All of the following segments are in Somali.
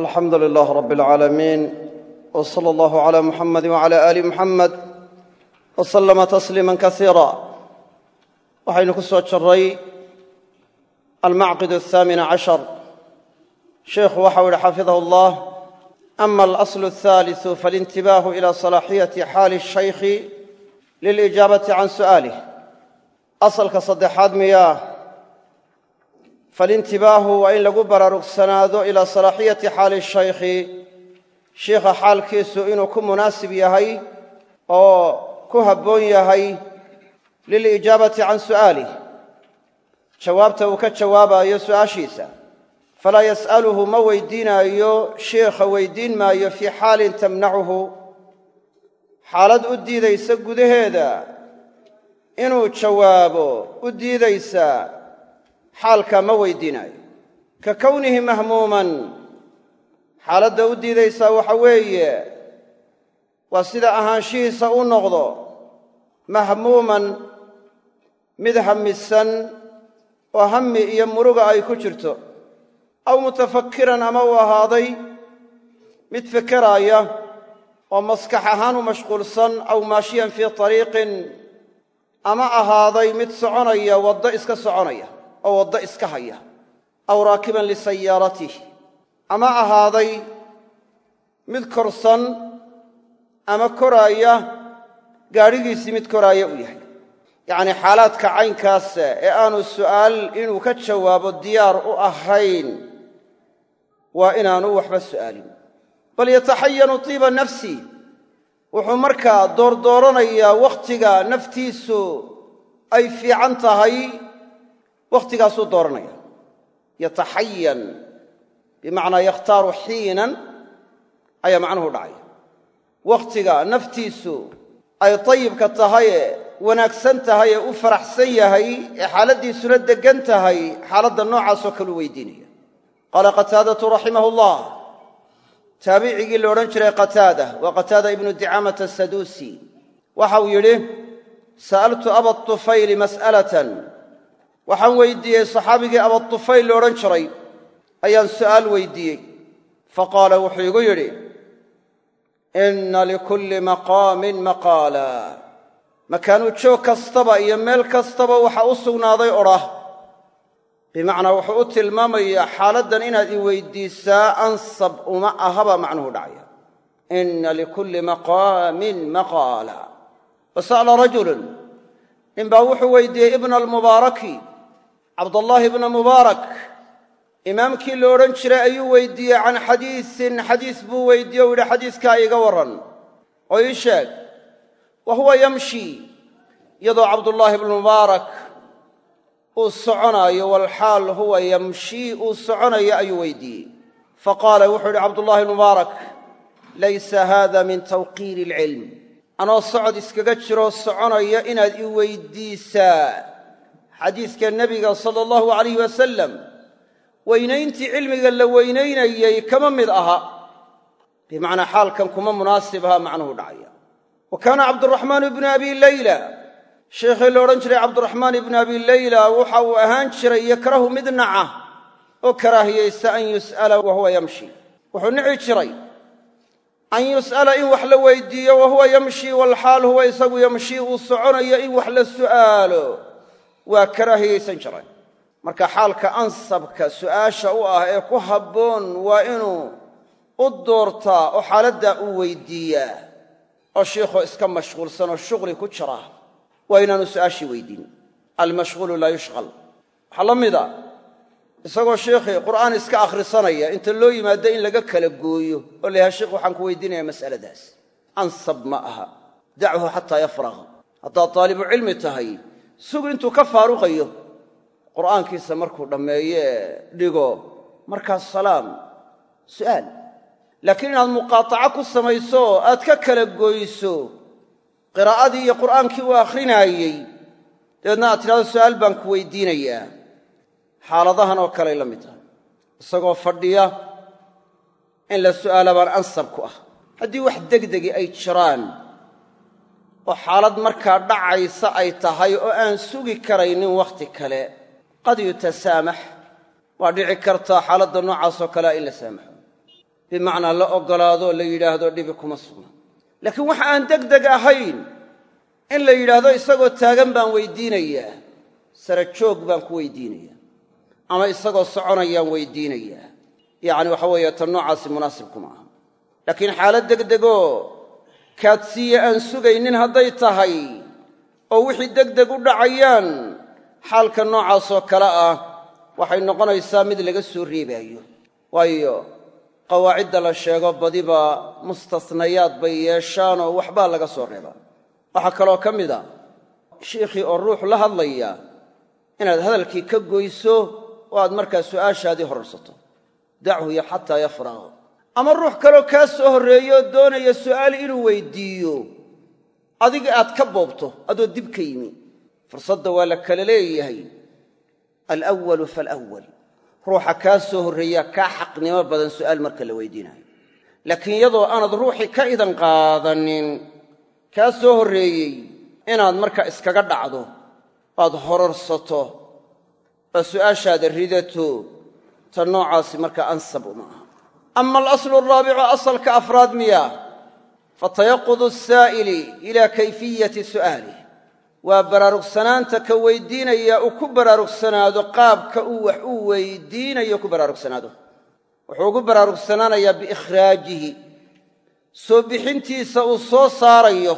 alxamdu lilah rab اlcaalamiin w slى اllah عlى muxamadi wعlى ali muxamed w slama tasliima kasiira waxaynu ku soo jaray almacqid الثaamin cashar sheikhu waxau yihi xafidahu اllah ama alasl الثaaliثu faاlintibaahu ilى صalaaxiyati xaali الshaykhi lilijaabati can su'aalih asalka saddexaad miyaa falintibaahu waa in lagu baraarugsanaado ilaa salaaxiyati xaali shaykhi. Shiikha xaalkiisu inuu ku munaasib yahay oo ku habboon yahay lilijaabati can su'aalih jawaabta uu ka jawaabayo su'aashiisa. Falaa yas'aluhu ma weydiinaayo shiikha weydiin maayo fii xaalin tamnacuhu. Xaalad u diidaysa gudaheeda. Inuu jawaabo u diidaysa xaalkaa ma weydiinaayo ka kownihi mahmuuman xaaladda u diidaysaa waxa weeye waa sida ahaanshihiisa u noqdo mahmuuman mid hamisan oo hammi iyo muruga ay ku jirto. Aw mutafakiran ama uu ahaaday mid fikeraaya oo maskax ahaan u mashquulsan aw maashiyan fii tariiqin ama ahaaday mid soconaya waddo iska soconaya oo waddo iska haya aw raakiban lisayaaratih ama ahaaday mid korsan ama koraaya gaadhigiisii mid koraaya u yahay. Yacnii xaalaadka caynkaasa ee aanu su'aal inuu ka jawaabo diyaar u ahayn waa inaanu waxba su'aalin. Bal yataxayanu tiiba nafsi wuxuu markaa doordooranayaa wakhtiga naftiisu ay fiican tahay wakhtigaasuu dooranaya. Yataxayan bimacnaa yakhtaaru xiinan ayaa macnuhu dhacaya wakhtiga naftiisu ay tayibka tahaye wanaagsan tahay ee u faraxsan yahay ee xaaladdiisuna deggan tahay xaaladda noocaasoo kaleu weydiinaya. Qaala qataadatu raximahu llah taabicigii la odhan jiray qataada waa qataada ibnu dicaamata asaduusi waxa uu yidhi sa'altu aba tufayli mas'alatan waxaan weydiiyey saxaabigii abatufayl la odhan jiray ayaan su'aal weydiiyey. Faqaala wuxuu igu yidhi inna likulli maqaamin maqaala. Makaanu joog kastaba iyo meel kastaba waxa u sugnaaday odhah bimacnaa wuxuu u tilmaamayaa xaaladdan inaad i weyddiisaa ansab uma ahabaa macnuhu dhacaya. Inna likulli maqaamin maqaala. Wa sa'ala rajulun ninbaa wuxuu weydiiyey ibna almubaaraki cabdallaahi ibna mubaarak imaamkii la odhan jiray ayuu weydiiyey can xadiisin xadiis buu weydiiye u yidhi xadiiskaa iiga warran. Oo ii sheeg wa huwa yamshi iyadoo cabdullaahi ibnu mubaarak uu soconaayo walxaal huwa yamshii uu soconayo ayuu weydiiyey. Faqaala wuxuu yidhi cabdullahi ibnu mubaarak laysa haada min tawqiiri alcilm anoo socod iskaga jiroo soconaya inaad i weyddiisaa xadiiska nebiga sala allahu alayh wasalam weynayntii cilmiga la weynaynayey kama mid aha. Bimacnaa xaalkan kuma munaasib aha macnuhu dhacaya. Wa kaana cabduraxmaan ibnu abi leyla sheikhii la odhan jiray cabduraxmaan ibnu abi leyla waxa uu ahaan jiray yakrahu mid naca oo karaahiyaysta an yus'ala wa huwa yamshi. Wuxuu nici jiray an yus'ala in wax la weydiiyo wa huwa yamshi walxaal huwa isagu yamshii uu soconayo in wax la su'aalo waa karaahiyaysan jiray. Marka xaalka ansabka su'aasha u ah ee ku habboon waa inuu u doortaa oo xaaladdaa u weyddiiyaa oo shiikhoo iska mashquulsan oo shuqli ku jira waa inaanu su'aashii weydiin almashhuulu laa yushqal. Waxaa la mida isagoo sheikhii qur'aan iska akhrisanaya inta loo yimaado in laga kala gooyo oo la yahay sheikh waxaan ku weydiinaya mas'aladaas. Ansab ma aha. Dachu xataa yafraq haddaad daalibu cilmi tahay sug intuu ka faaruqayo qur'aankiisa markuu dhammeeye dhigo markaas salaam su'aal. Laakiin inaad muqaataco ku samayso aad ka kala goyso qiraa'adii iyo qur'aankii uu akhrinaayey dabeedna aad tidhahdo su'aal baan ku weydiinayaa. Xaaladahan oo kaley la mid tahay. Isagoo fadhiya in la su'aala baan ansab ku ah. Haddii wax degdegi ay jiraan oo xaalad markaa dhacaysa ay tahay oo aan sugi karaynin wakhti kale. Qad yutasaamax waa dhici kartaa xaaladda noocaasoo kalea in la saamaxo. Bimacnaa la oggolaado la yidhaahdo dhibi kuma sugna. Laakiin waxa aan degdeg ahayn in la yidhaahdo isagoo taagan baan weydiinayaa. Sara joog baan ku weydiinayaa. Ama isagoo soconayaan weydiinayaa. Yacni waxa weeye tan noocaasi munaasib kuma aha. Laakiin xaalad degdegoo kaadsiiye aan sugaynin hadday tahay oo wixii degdeg u dhacayaan xaalka noocaasoo kale ah waxay noqonaysaa mid laga soo reebaayo. Waayo qawaacidda la sheego badiba mustasnayaad bay yeeshaanoo waxbaa laga soo reebaa waxaa kaloo ka mid a shiikhii oo ruux la hadlaya inaad hadalkii ka goyso oo aad markaa su'aashaadii horarsato. Dachu xataa yafraqa ama ruux kaloo kaa soo horreeyo doonaya su'aal inuu weyddiiyo adiga aad ka boobto adoo dib ka yimi. Fursadda waa la kala leeyahay. Alwalu falwal ruuxa kaa soo horreeyaa kaa xaqnimo badan su'aal marka la weydiinayo. Laakiin iyadoo aanad ruuxii ka idan qaadanin kaa soo horreeyey inaad markaa iskaga dhacdo aad horarsato oo su'aashaada ridato ta noocaasi markaa ansab uma aha ama alaslu araabicu asalka afraad miya fatayaqudu asaa'ili ilaa kayfiyati su'aalih waa baraarugsanaanta ka weydiinaya uu ku baraarugsanaado qaabka uu wax u weydiinayo ku baraarugsanaado wuxuu ugu baraarugsanaanayaa biikhraajihi soo bixintiisa uu soo saarayo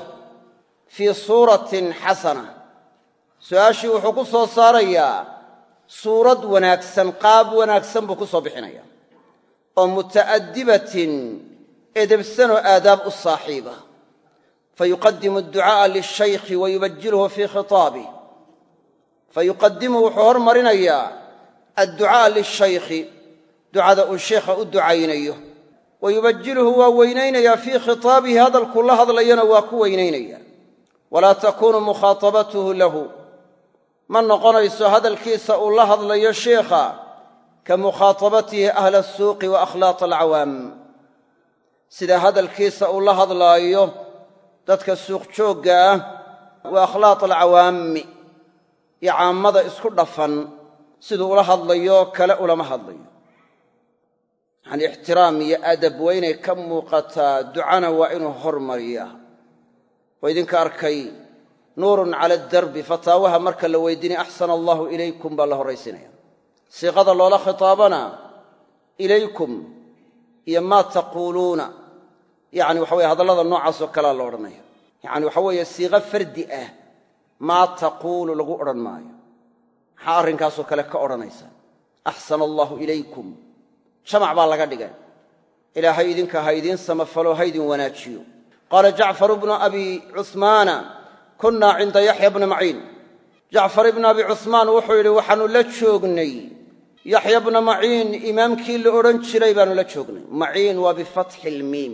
fii suuratin xasana su'aashii wuxuu ku soo saarayaa suurad wanaagsan qaab wanaagsan buu ku soo bixinaya oo muta'adibatin edebsanoo aadaab u saaxiiba. Fayuqadimu adducaa'a lishaykhi wa yubajilhu fii khitaabih fayuqadimu wuxuu hormarinayaa adducaa'a lishaykhi ducada uu sheikha u ducaynayo. Wa yubajilhu waa weynaynayaa fii khitaabihi hadalkuu la hadlayana waa ku weynaynaya walaa takuunu mukhaatabatuhu lahu. Ma noqonayso hadalkiisa uu la hadlayo sheikha ka mukhaatabatihi ahla asuuqi wa akhlaaq alcawaam sida hadalkiisa uu la hadlaayo dadka suuq joogga ah wa akhlaaq alcawaammi iyo caammada isku dhafan siduu ula hadlayo kale ulama hadlayo. Yacanii ixtiraam iyo adab waa inay ka muuqataa ducana waa inuu hormariyaa. Waa idinka arkay nuurun cala adarbi fataawaha marka la weydiinaya axsana allahu ilaykum baa la horraysinaya siiqada loola khitaabana ilaykum iyo maa taquuluuna. Yacni waxa weye hadallada noocaasoo kalea la odhanaya yacani waxa weeye siiqo fardi ah maa taquulu lagu odhan maayo. Maxaa arrinkaasoo kale ka odhanaysa? Axsana allaahu ilaykum. Jamac baa laga dhigay. Ilaahay idinka ha idiin samafalo ha ydin wanaajiyo. Qaala jacfaru bnu abi cuhmaana kunnaa cinda yaxya bni maciin. Jacfar ibnu abi cuhmaan wuxuu yidhi waxaannu la joognay yaxya bna maciin imaamkii la odhan jiray baannu la joognay. Maciin waa bifatxi ilmiim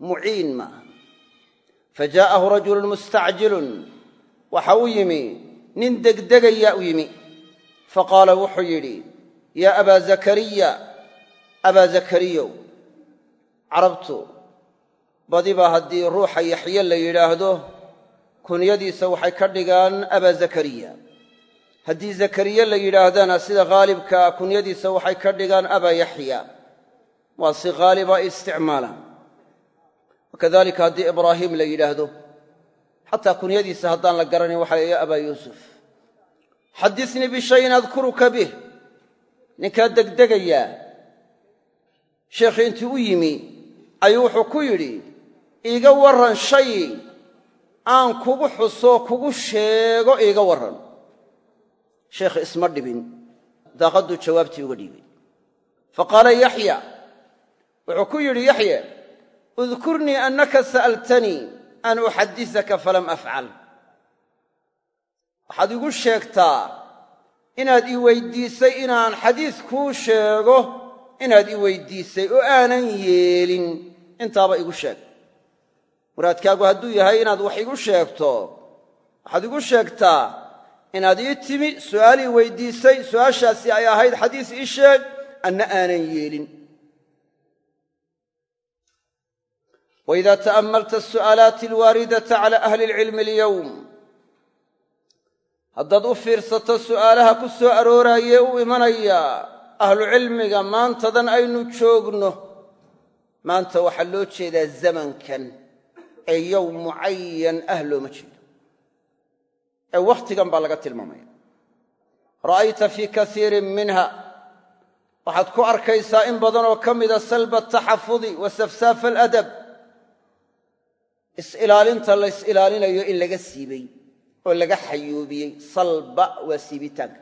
muciin maaha fa jaa'ahu rajulun mustacjilun waxa u yimi nin degdegayaa u yimi. Faqaala wuxuu yidhi yaa abaa zakariya abaa zakariyow carabtu badiba haddii ruuxa yaxye la yidhaahdo kunyadiisa waxay ka dhigaan abaa zakariya haddii zakariye la yidhaahdana sida haalibkaa kunyadiisa waxay ka dhigaan abaa yaxya. Waa si haaliba ay isticmaalaan wakadalika haddii ibraahim la yidhaahdo xataa kunyadiisa haddaan la garanayn waxa la abaa yuusuf xadinii bishayin adkuruka bih ninkaa degdegayaa sheekhii intii u yimi ayuu wuxuu ku yidhi iiga warran shay aan kugu xuso kugu sheego iiga warran sheekh isma dhibin daaqadduu jawaabtii uga dhiibay. Fa qaala yaxya wuxuu ku yidhi yaxye udkurnii annaka sa'altanii an uxaddisaka falam afcal. Waxaad igu sheegtaa inaad i weyddiisay inaan xadiis kuu sheego inaad i weyddiisay oo aanan yeelin. Intaaba igu sheeg. Muraadkaagu hadduu yahay inaad wax igu sheegto waxaad igu sheegtaa inaad ii timi su'aalii weyddiisay su'aashaasi ay ahayd xadiis ii sheeg anna aanan yeelin. Waidaa ta'ammalta asu'aalaati alwaaridata cala ahli alcilmi alyowm. Haddaad u fiirsato su'aalaha ku soo arooraayee u imanaya ahlucilmiga maantadan aynu joogno. Maanta waxaa loo jeedaa zamankan ee yowm mucayan ah looma jeedo ee baa laga tilmaamaya. Ra'ayta fii kaiirin minha. Waxaad ku arkaysaa in badanoo ka mida salba ataxafudi wa safsaafa aladab. Is-ilaalinta la is-ilaalinayo in laga siibay oo laga xayuubiyey salba waa siibitaanka.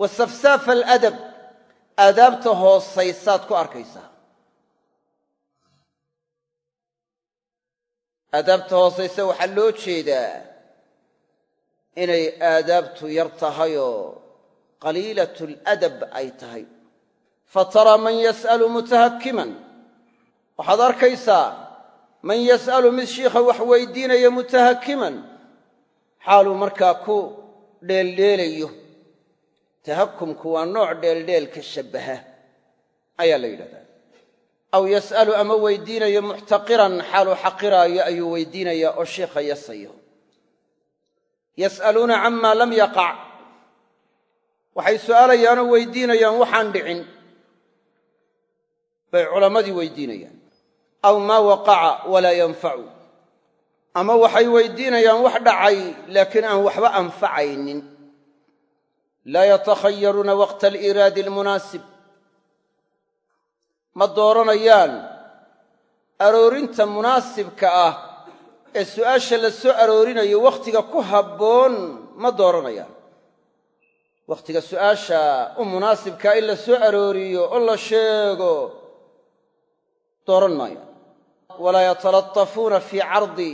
Wa safsaafa aladab aadaabta hoosaysaad ku arkaysaa. Aadaabta hoosaysa waxaa loo jeedaa inay aadaabtu yar tahayoo qaliilat ladab ay tahay. Fataraa man yas'alu mutahakiman waxaad arkaysaa man yas'alu mid shiikha wax weydiinaya mutahakiman xaaluu markaa ku dheeldheelayo. Tahakumku waa nooc dheeldheelka shabbaha ayaa la yidhahdaa. Aw yas'alu ama weydiinayo muxtaqiran xaaluu xaqiraayo ayuu weydiinayaa oo shiikha yasayo yas'aluuna camaa lam yaqac. Waxay su'aalayaanoo weydiinayaan waxaan dhicin. Bay culammadii weydiinayaan. Aw maa waqaca walaa yanfacu. Ama waxay weydiinayaan wax dhacay laakiin aan waxba anfacaynin. Laa yatakhayaruuna waqta aliiraadi almunaasib. Ma dooranayaan aroorinta munaasibka ah ee su'aasha la soo aroorinayo wakhtiga ku habboon ma dooranayaan wakhtiga su'aasha u munaasibkaa in la soo arooriyo oo la sheego dooran maayaan walaa yatalatafuuna fii cardi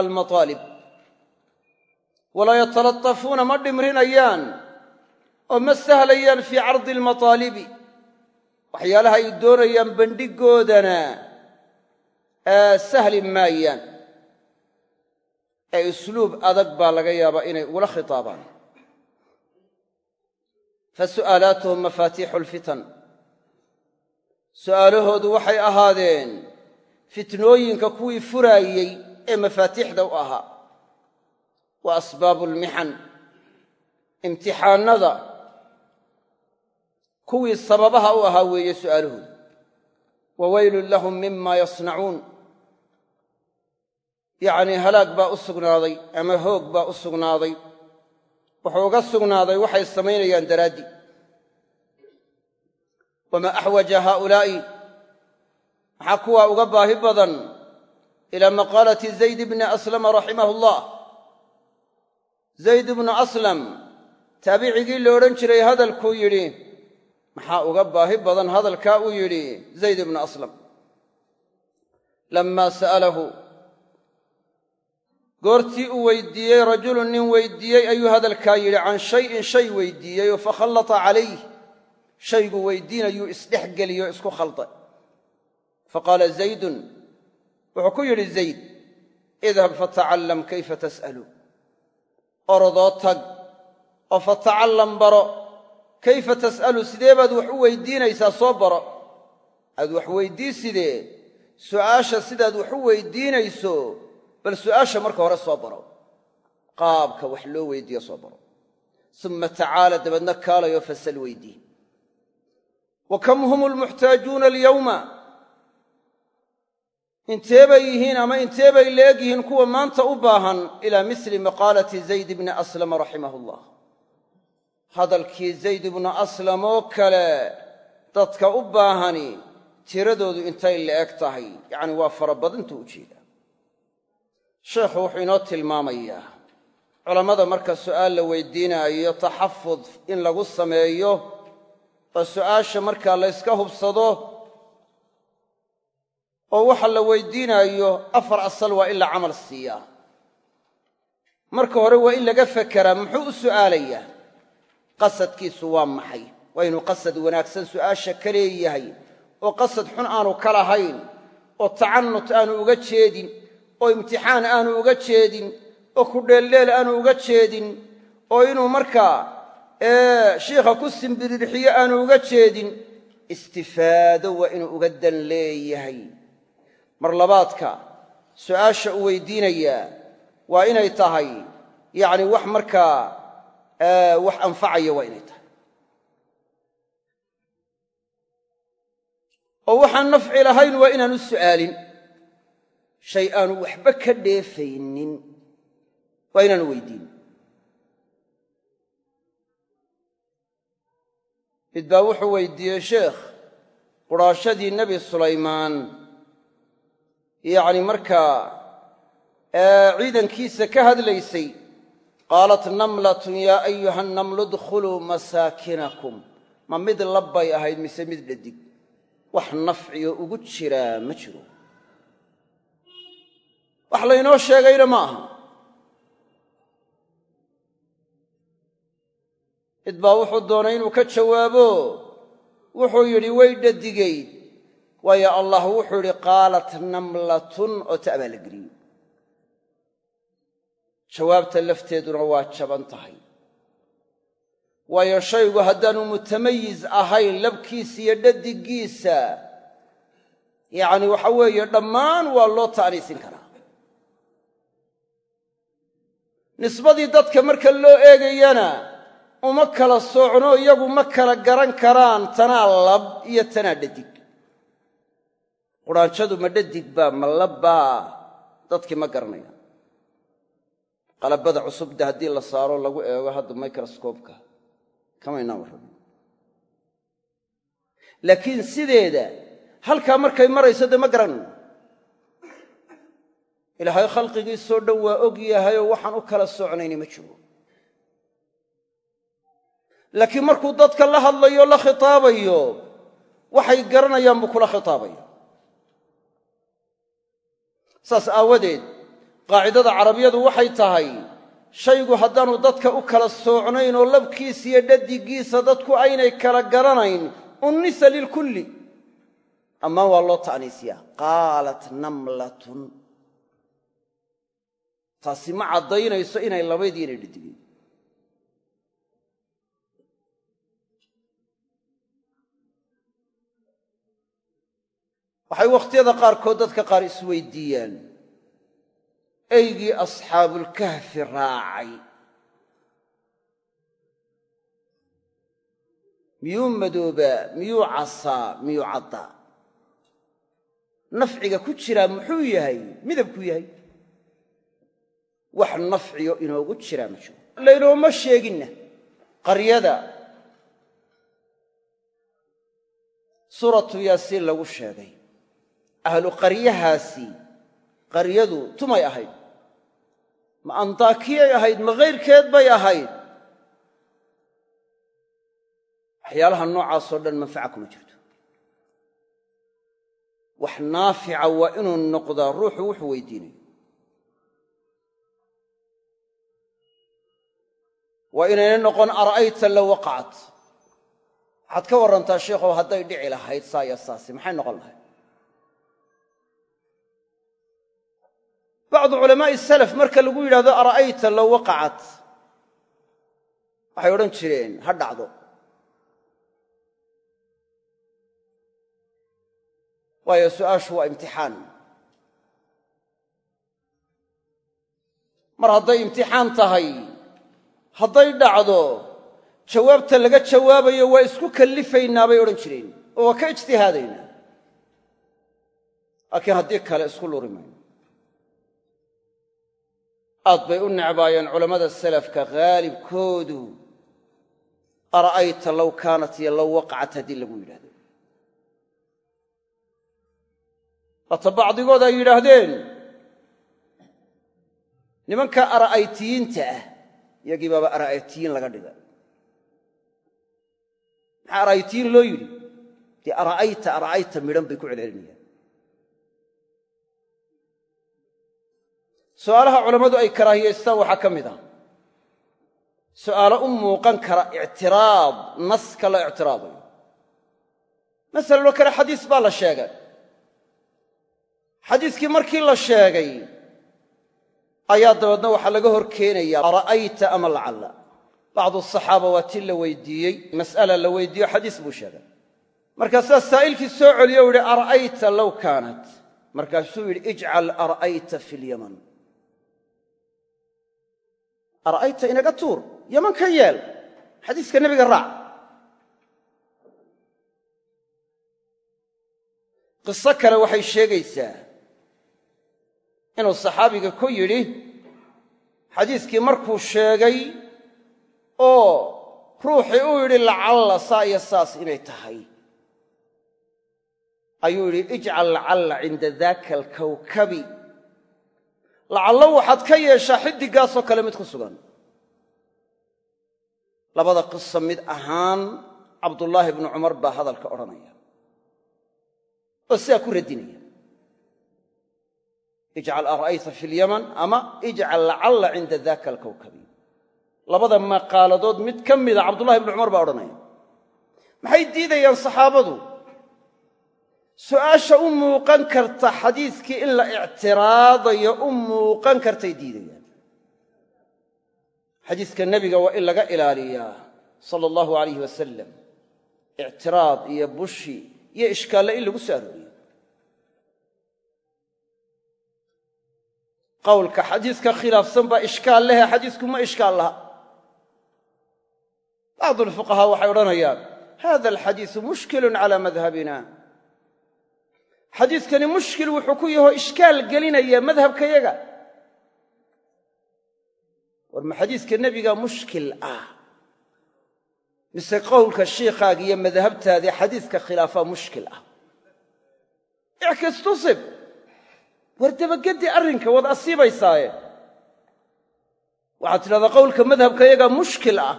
almataalib walaa yatalatafuuna ma dhimrinayaan oo ma sahlayaan fii cardi almataalibi waxyaalaha ay doonayaan bandhigoodana sahli maayaan ee usluub adag baa laga yaabaa inay ugula khitaabaan. Fa su'aalaatuhum mafaatiixu alfitan su'aalahoodu waxay ahaadeen fitnooyinka kuwii furaayey ee mafaatiixda u ahaa. Wa asbaabu almixan imtixaannada kuwii sababaha u ahaa weeye su'aalahoodu wa weylun lahum mima yasnacuun yacnii halaag baa u sugnaaday ama hoog baa u sugnaaday. Wuxuu uga sugnaaday waxay samaynayaan daraaddii wamaa axwaja haaulaa'i? Maxaa kuwaa uga baahi badan? Ilaa maqaalati zayd bni aslama raximahu allah zayd ibnu aslam taabicigii la odhan jiray hadalkuu yidhi maxaa uga baahi badan hadalkaa? Uu yidhi zayd ibnu aslam. Lammaa sa'alahu goortii uu weydiiyey rajulun nin weydiiyey ayuu hadalkaa yidhi can shayin shay weydiiyey oo fakhallata calayh shaygu weydiinayuu isdhex geliyey oo isku khalday faqaala zaydun. Wuxuu ku yidhi zayd idhab fatacallam kayfa tas'alu. Orodoo tag oo fatacallam baro kayfa tas'alu? Sidee baad wax u weydiinaysaa? Soo baro. Aad wax weydii sidee su'aasha sidaad wax u weydiinayso bal su'aasha marka hore soo baro. Qaabka wax loo weydiiyo soo baro. Uma tacaala dabeedna kaalayo fasal weydii wa kam hum lmuxtaajuuna alyawma? Intee bay yihiin ama intee bay leeg yihiin kuwa maanta u baahan? Ilaa misli maqaalati zayd bni aslama raximah allah hadalkii zayd ibnu aslam oo kale dadka u baahani tiradoodu intay la-eg tahay. Yacni waa farabadintuu u jeedaa sheekhu wuxuu inoo tilmaamayaa culammada marka su'aal la weydiinaayo taxafud in lagu sameeyo oo su'aasha markaa layska hubsado oo waxa la weydiinaayo afar asal waa in la camal siiyaa marka hore waa in laga fekeraa muxuu u su'aalayaa qasadkiisu waa maxay? Waa inuu qasad wanaagsan su'aasha ka leeyahay oo qasad xun aanu ka lahayn oo tacannut aanu uga jeedin oo imtixaan aanu uga jeedin oo ku dheeldheel aanu uga jeedin oo inuu markaa shiikha ku simbirirxiyo aanu uga jeedin istifaado waa inuu uga dan leeyahay. Mar labaadka su'aasha uu weydiinayaa waa inay tahay yacni wax markaa wax anfacaya waa inay tahay. Oo waxaan nafci lahayn waa inaanu su'aalin shay aanu waxba ka dheefaynin. Waa inaanu weydiin. Mid baa wuxuu weydiiyey sheekh qudhaashadii nebi sulaymaan. Yacni markaa ciidankiisa ka hadlaysay qaalat namlatun yaa ayuha namlu dkhuluu masaakinakum. Ma mid labbay ahayd mise mid dhadig. Wax nafciyo ugu jiraa ma jiro wax laynoo sheegayna ma aha. Mid baa wuxuu doonay inuu ka jawaabo. Wuxuu yidhi way dhadigayd waayo allah wuxuu yidhi qaalat namlatun oo ta baa la geliyey jawaabta lafteeduna waa jaban tahay. Waayo shaygu haddaanu mutamayiz ahayn labkiisa iyo dhadiggiisa yacni waxa weeye dhammaan waa loo ta'niisin karaa nisbadii dadka marka loo eegayana uma kala soocno iyagu ma kala garan karaan tanaa lab iyo tanaa dhadig. Qudhaanjadu ma dhadig baa ma labbaa dadkii ma garanayaan qalabada cusubda haddii la saaro lagu eego hadda microscoobka kamaynaan warrabin laakiin sideeda halkaa markay marayso dee ma garanayno ilaahay khalqigiisoo dhan waa og yahayoo waxaan u kala socnayni ma jiro. Laakiin markuu dadka la hadlayo la khitaabayo waxay garanayaan buu kula khitaabaya saas aawadeed qaacidada carabiyadu waxay tahay shaygu haddaanu dadka u kala soocnayn oo labkiisa iyo dhadiggiisa dadku aynay kala garanayn unnisa lilkulli ammaan waa loo ta'niisiyaa qaalat namlatun taasi ma caddaynayso inay labaydii inay waxay wakhtiyada qaarkood dadka qaar isweydiiyaan. Eygii asxaabulkahfi raacay. Miyuu madoobaa miyuu casaa miyuu caddaa? Nafciga ku jiraa muxuu yahay midabkuu yahay wax nafciyo inoogu jiraa ma jiro. Laynooma sheeginna qaryada. Suuratu yaasiin lagu sheegay ahlu qaryahaasi qaryadu tumay ahayd ma antaakiyay ahayd ma kayrkeed bay ahayd. Waxyaalaha noocaasoo dhan manfaca kuma jirto. Wax naafica waa inuu noqdaa ruuxu wuxuu weydiinayo waa inayna noqon ara'ayta low waqacat waxaad ka warrantaa sheikhow hadday dhici lahayd saa iyo saasi. Maxay noqon lahayd? Bacdu culamaa'i salaf marka lagu yidhahdo ara'ayta low waqacat waxay odhan jireen ha dhacdo. Waayo su'aashu waa imtixaan. Mar hadday imtixaan tahay hadday dhacdo jawaabta laga jawaabayo waa isku kallifaynaa bay odhan jireen oo waa ka ijtihaadaynaa. Laakiin haddii kale isku luri mayno aad bay u necbaayeen culammada salafka haalibkoodu ara'ayta low kaanat iyo low waqacat haddii lagu yidhahdo. Waata bacdigood ay yidhaahdeen nimanka ara'aytiyiinta ah iyagii baaba ara'aytiyiin laga dhiga. Maxaa ara'aytiyiin loo yidhi dee ara'ayta ara'ayta midhan bay ku celcelinayaan. Su'aalaha culammadu ay karaahiyaystaan waxaa ka mid ah. Su'aalo u muuqan kara ictiraad naska la ictiraadayo masalan oo kale xadiis baa la sheegay. Xadiiskii markii la sheegay ayaa dabeedna waxaa laga hor keenayaa ara'ayta ama lacalla? Bacdu asaxaaba waa ti la weydiiyey mas'ala la weydiiyo xadiis buu sheegay. Markaasaa saa'ilkii soo celiyo u yidhi ara'ayta low kaanat. Markaasuu yidhi ijcal ara'ayta fi lyaman ara'ayta inaga tuur yaman ka yeel. Xadiiska nebiga raac. Qiso kale waxay sheegaysaa inuu saxaabiga ku yidhi xadiiskii markuu sheegay oo ruuxii uu yidhi lacalla saa iyo saas inay tahay. Ayuu yidhi ijcal lacalla cinda daaka alkawkabi. Lacallo waxaad ka yeeshaa xiddiggaasoo kale mid ku sugan. Labada qiso mid ahaan cabdullaahi bnu cumar baa hadalka odhanaya. Oo sidaa ku radinaya ijcal ara'ayta fi lyaman ama ijcal lacalla cinda daaka alkawkabi labada maqaaladood mid ka mida cabdullahi bnu cumar baa odhanaya. Maxay diidayaan saxaabadu? Su'aasha u muuqan karta xadiiskii in la ictiraadayo u muuqan kartay diidayaan. Xadiiska nebiga waa in laga ilaaliyaa sala allahu alayh wasalam ictiraad iyo bushi iyo ishkaalle in lagu soo qowlka xadiiska khilaafsan baa ishkaal lehe xadiisku ma ishkaal laha. Bacdu lfuqahaa waxay odhanayaan hada alxadiisu mushkilun calaa madhabina. Xadiiskani mushkil wuxuu ku yaho ishkaal gelinaya madhabkayaga. War ma xadiiska nebiga mushkil ah? Mise qowlka shiikhaaga iyo madhabtaadii xadiiska khilaafaa mushkil ah? Ickastusib war dabagedi arrinka waad asiibaysaaye. Waxaad tidhahdaa qowlka madhabkayaga mushkil ah.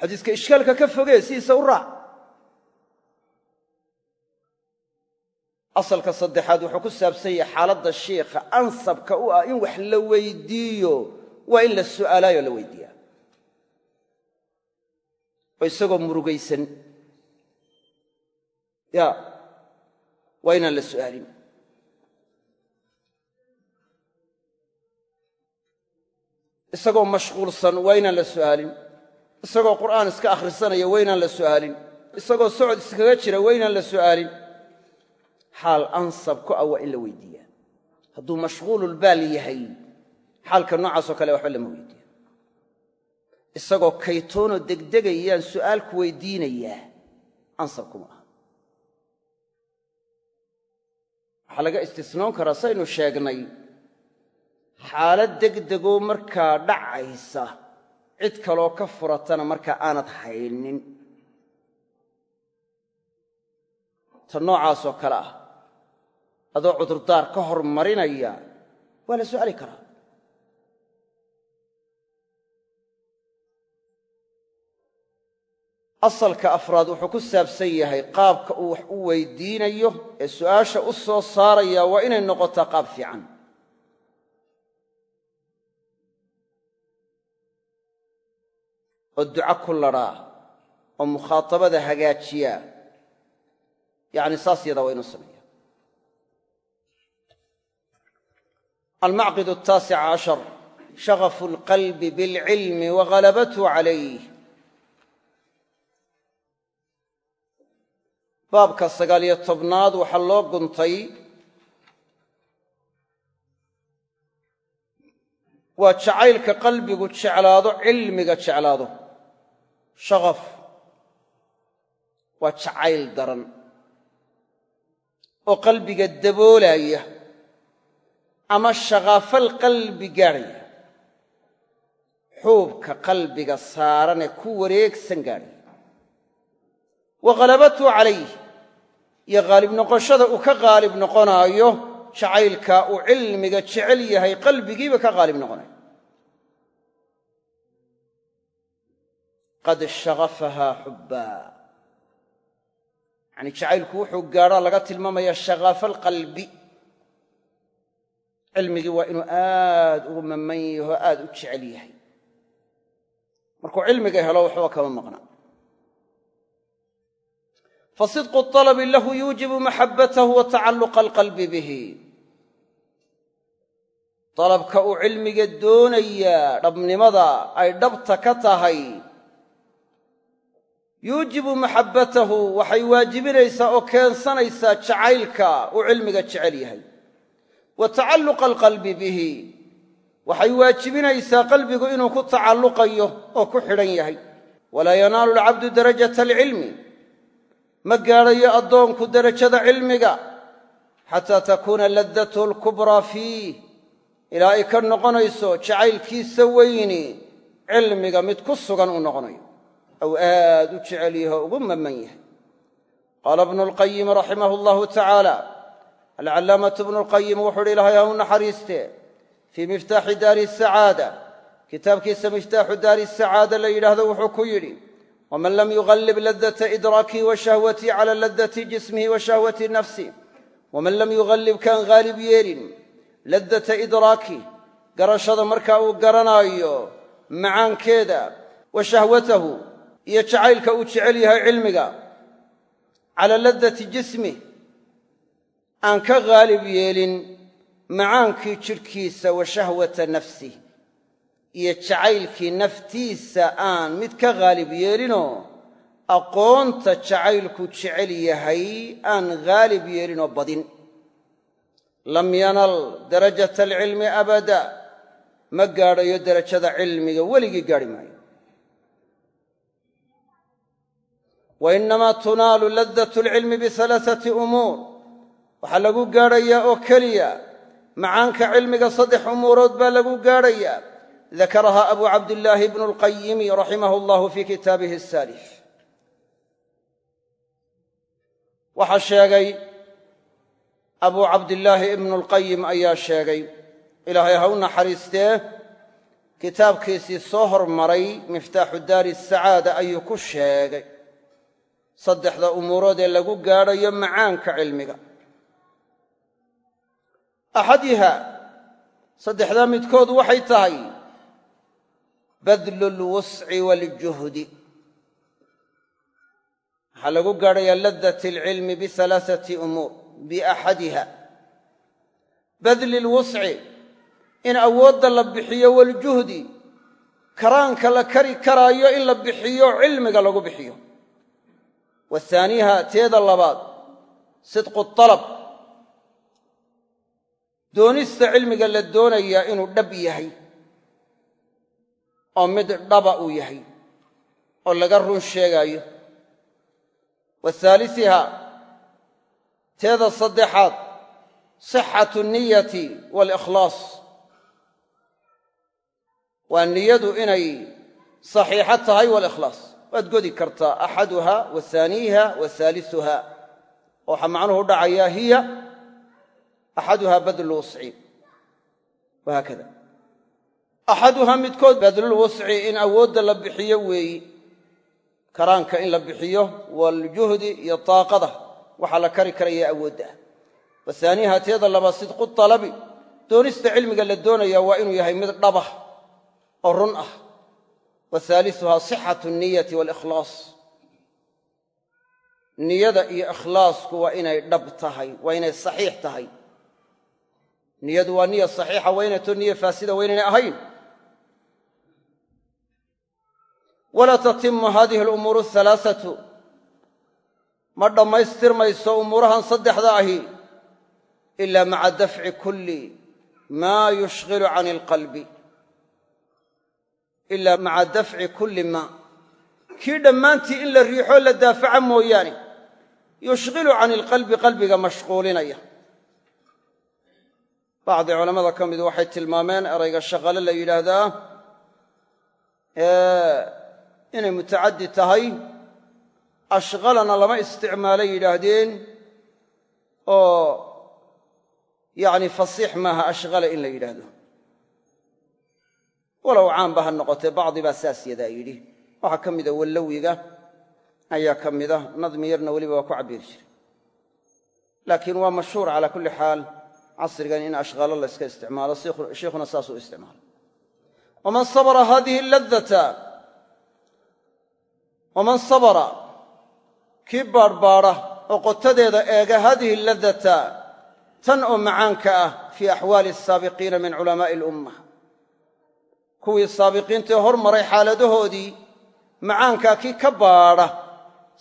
Xadiiska ishkaalka ka fogee sidiisa u raac. Asalka saddexaad wuxuu ku saabsan yahay xaaladda shiikha ansabka u ah in wax la weydiiyo waa in la su'aalaayo la weydiiyaa. Oo isagoo murugaysan. Ya waa inaan la su'aalin isagoo mashquulsan waa inaan la su'aalin. Isagoo qur'aan iska akhrisanaya waa inaan la su'aalin. Isagoo socod iskaga jira waa inaan la su'aalin. Xaal ansab ku ah waa in la weydiiyaa. Hadduu mashquululbaal yahay xaalka noocaasoo kale waxba lama weydiiya isagoo kaytoonoo degdegayaan su'aal ku weydiinayaa ansab kuma aha. Waxaa laga istisnoon karaa saynu sheegnay xaalad degdegoo markaa dhacaysa cid kaloo ka furatana markaa aanad haynin. Ta noocaasoo kale ah adoo cudurdaar ka hormarinaya waa la su'aali karaa. Asalka afraad wuxuu ku saabsan yahay qaabka uu wax u weydiinayo ee su'aasha u soo saaraya waa inay noqotaa qaab fiican oo duco ku ladhaa oo mukhaatabada hagaajiya. Yacni saas yadaa waa inuu sameeya almacqid ataasic cashar shagafu alqalbi bilcilmi waghalabatu calayh baabka sagaaliyo tobnaad waxaa loo guntay waa jacaylka qalbigu jeclaado cilmiga jeclaado shaqaf waa jacayl daran oo qalbiga daboolaya ama shaqaafal qalbi gaadhaya xuubka qalbiga saaranee ku wareegsan gaadhaya wa ghalabatu calayh iyo qaalib noqoshada uu ka qaalib noqonaayo jacaylkaa uu cilmiga jecel yahay qalbigiiba ka qaalib noqonaya qad shagafahaa xubbaa yacanii jacaylku wuxuu gaadhaa laga tilmaamaya shakaafa alqalbi. Cilmigii waa inuu aad ugu maman yaho aad u jecel yahay. Markuu cilmiga helo waxba kama maqna. Fasidqu alabi lahu yuujibu maxabbatahu wa tacalluqa alqalbi bihi. Dalabka uu cilmiga doonayaa dhabnimada ay dhabta ka tahay yuujibu maxabbatahu waxay waajibinaysaa oo keensanaysaa jacaylka uu cilmiga jecel yahay. Wa tacalluqa alqalbi bihi waxay waajibinaysaa qalbigu inuu ku tacalluqayo oo ku xidhan yahay. Walaa yanaalu alcabdu darajata alcilmi ma gaadhayo addoonku derajada cilmiga xataa takuuna laddatuhu alkubraa fiih. Ilaa ay ka noqonayso jacaylkiisa weyni cilmiga mid ku sugan uu noqonayo aw aad u jecel yaho ugu mamman yahay. Qaala bnu lqayim raximahu allahu tacaala alcallaamatu bnu lqayim wuxuu uhi ilahay ha u naxariiste. Fii miftaaxi daari sacaada kitaabkiisa miftaaxu daari sacaada la yidhaahdo wuxuu ku yidhi waman lam yuqallib ladata idraakii wa shahwatii cala ladati jismihi wa shahwati nafsi. Waman lam yuqallib kaan haalib yeelin ladata idraaki garashada markaa uu garanaayo macaankeeda wa iyo jacaylka uu jecel yahay cilmiga. Cala ladati jismih aan ka haalib yeelin macaankii jidhkiisa wa shahwata nafsih iyo jacaylkii naftiisa aan mid ka haalib yeelinoo aqoonta jacaylku jecel yahay aan haalib yeelinoo badin. Lam yanal darajata alcilmi abada ma gaadhayo derajada cilmiga weligii gaadhi maayo wa innamaa tunaalu laddat alcilmi bihalaaثati umuur waxaa lagu gaadhayaa oo keliya macaanka cilmiga saddex umuurood baa lagu gaadhayaa. dakaraha abu cabdillaahi bnu lqayimi raximahu allahu fii kitaabihi asaalif waxaa sheegay abuu cabdillaahi ibnu lqayim ayaa sheegay ilaahay ha u naxariistee kitaabkiisii soo hormaray miftaaxu daari sacaada ayuu ku sheegay saddexda umuurood ee lagu gaadhayo macaanka cilmiga. Axadiha saddexdaa midkood waxay tahay badlu lwusci waaljuhdi waxaa lagu gaadhayaa laddat alcilmi bihalaaثati umuur biaxadiha badli lwusci in awoodda la bixiyo waljuhdi karaanka la kari karaayo in la bixiyo cilmiga lagu bixiyo wathaaniha teeda labaad sidqu alab doonista cilmiga la doonayaa inuu dhab yahay oo mid dhaba uu yahay oo laga run sheegaayo. Wathaalisiha teeda saddexaad sixatu niyati waalikhlaas waa niyadu inay saxiixo tahay waalikhlaas waad godi kartaa axaduha wa oo waxaa macnuhu dhacayaa hiya axaduha badlu wusci. Wahaakada axaduha midkood badlulwusci in awoodda la bixiyo weeyi karaanka in la bixiyo waaljuhdi iyo taaqada. Waxaa la kari karaya awoodda ah wa haaniiha teeda labaad sidqu talabi. Doonista cilmiga la doonaya waa inuu yahay mid dhabah oo run ah wa haalisuhaa sixatu niyati waalikhlaas niyada iyo ikhlaasku waa inay dhab tahay waa inay saxiix tahay niyadu waa niya saxiixa waa inayto niya faasida waa inaynay ahayn walaa tatimu hadihi alumuuru alhalaaatu ma dhammaystirmayso umuurahan saddexda ahi ila maca dafci kulli maa yushghilu can alqalbi ila maca dafci kulli maa kii dhammaantii in la riixoo la daafaca mooyaane. Yushghilu can ilqalbi qalbiga mashquulinaya. Bacdi culammada ka midu waxay tilmaameen erayga shaqale la yidhaahdaa inay mutacaddi tahay ashqalana lama isticmaalay yidhaahdeen oo yacni fasiix maaha ashqala in la yidhaahdo walow caamba ha noqotee bacdi baa saas yadaa yidhi. Waxaa ka mida wallawiga ayaa ka mida nadmi yarna weliba waa ku cabbiiri jiray. Laakiin waa mashhuur calaa kulli xaal casrigan in ashqalo la yska isticmaalo sheikhuna saasuu isticmaalo. Waman sabra hadihi ladata waman sabra kii baadhbaadha oo qotadeeda eega hadihi ladata tan oo macaanka ah fii axwaali asaabiqiina min culamaa'i alumma kuwii saabiqiintaee hormaray xaaladahoodii macaankaa kii ka baadha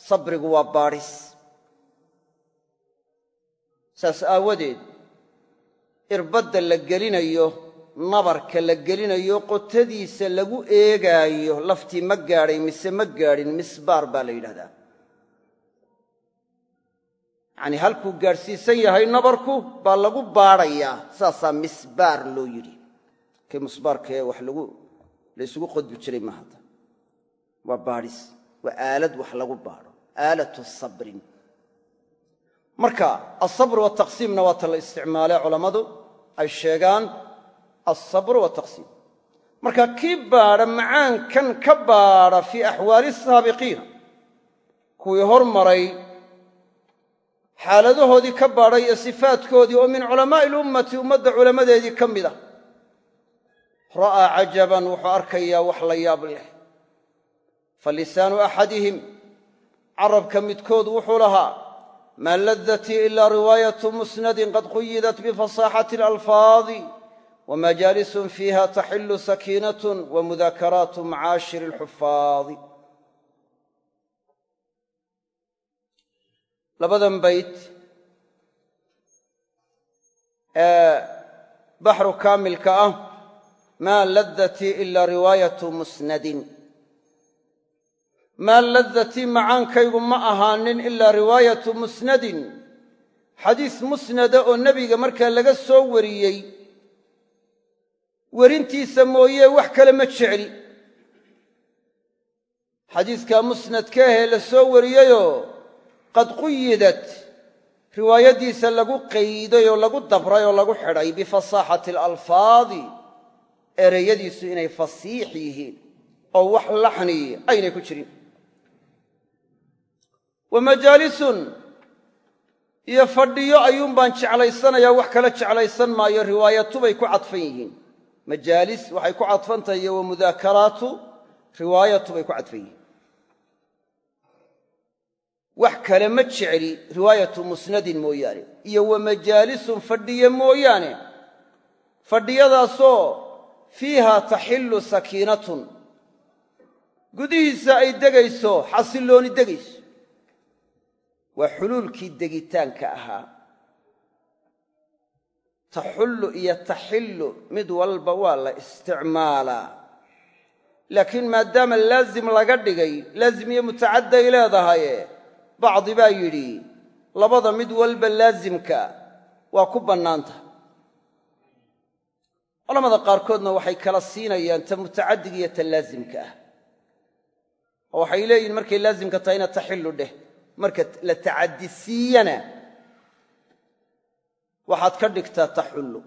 sabrigu waa baadhis saas aawadeed irbadda la gelinayo nabarka la gelinayo qotadiisa lagu eegaayo laftii ma gaadhay mise ma gaadhin misbaar baa la yidhahdaa. Yacnii halkuu gaadhsiisan yahay nabarku baa lagu baadhayaa saasaa misbaar loo yidhi kii musbaarkaee wax lagu la ysugu qodbi jiray ma hadda. Waa baadhis waa aalad wax lagu baadho. Aalatu sabrin. Marka alsabr wataqsiimna waata la isticmaalee culammadu ay sheegaan alsabr wataqsiim marka kii baadha macaankan ka baadha fii axwaali asaabiqiina kuwii hormaray xaaladahoodii ka baadhay iyo sifaadkoodii oo min culamaa'i lummati ummadda culammadeedii ka mid a ra'aa cajaban wuxuu arkayaa wax la yaab leh. Fa lisaanu axadihim carabka midkood wuxuu lahaa maa ladatii ilaa riwaayatu musnadin qad quyidat bifasaaxati alalfaadi wamajaalisun fiiha taxilu sakiinatun wamudaakaraatu macaashiri alxufaadi. Labadan bayt ee baxru kaamilka ah maa ladatii ila riwaayatu musnadin. Maa ladatii macaankaygu ma ahaanin ilaa riwaayatu musnadin. Xadiis musnada oo nebiga markaa laga soo wariyey werintiisa mooye wax kale ma jecli. Xadiiskaa musnadkaahee la soo wariyeyoo qad quyidat riwaayaddiisa lagu qayday oo lagu dabray oo lagu xidhay bifasaaxati alalfaadi ereyadiisu inay fasiix yihiin oo wax laxni aynay ku jirin. Wa majaalisun iyo fadhiyo ayuun baan jeclaysanayaa wax kala jeclaysan maayo riwaayatubay ku cadfan yihiin. Majaalis waxay ku cadfan tahay iyo wa mudaakaraatu riwaayatubay ku cadfan yihiin. Wax kale ma jecli riwaayatu musnadin mooyaane iyo wa majaalisun fadhiye mooyaane fadhiyadaasoo fiiha taxillu sakiinatun. Gudihiisa ay degayso xasillooni degayso. Waa xuluulkii degitaanka ahaa. Taxullu iyo taxillu mid walba waa la isticmaalaa. Laakiin maadaama laazim laga dhigay laazim iyo mutacadday leedahaye bacdi baa yidhi labada mid walba laazimka waa ku bannaanta culamada qaarkoodna waxay kala siinayaan ta mutacaddiga iyo ta laazimka ah. Oo waxay leeyihiin markay laazimka tahayna taxillu dheh marka la tacadisiiyana waxaad ka dhigtaa taxullu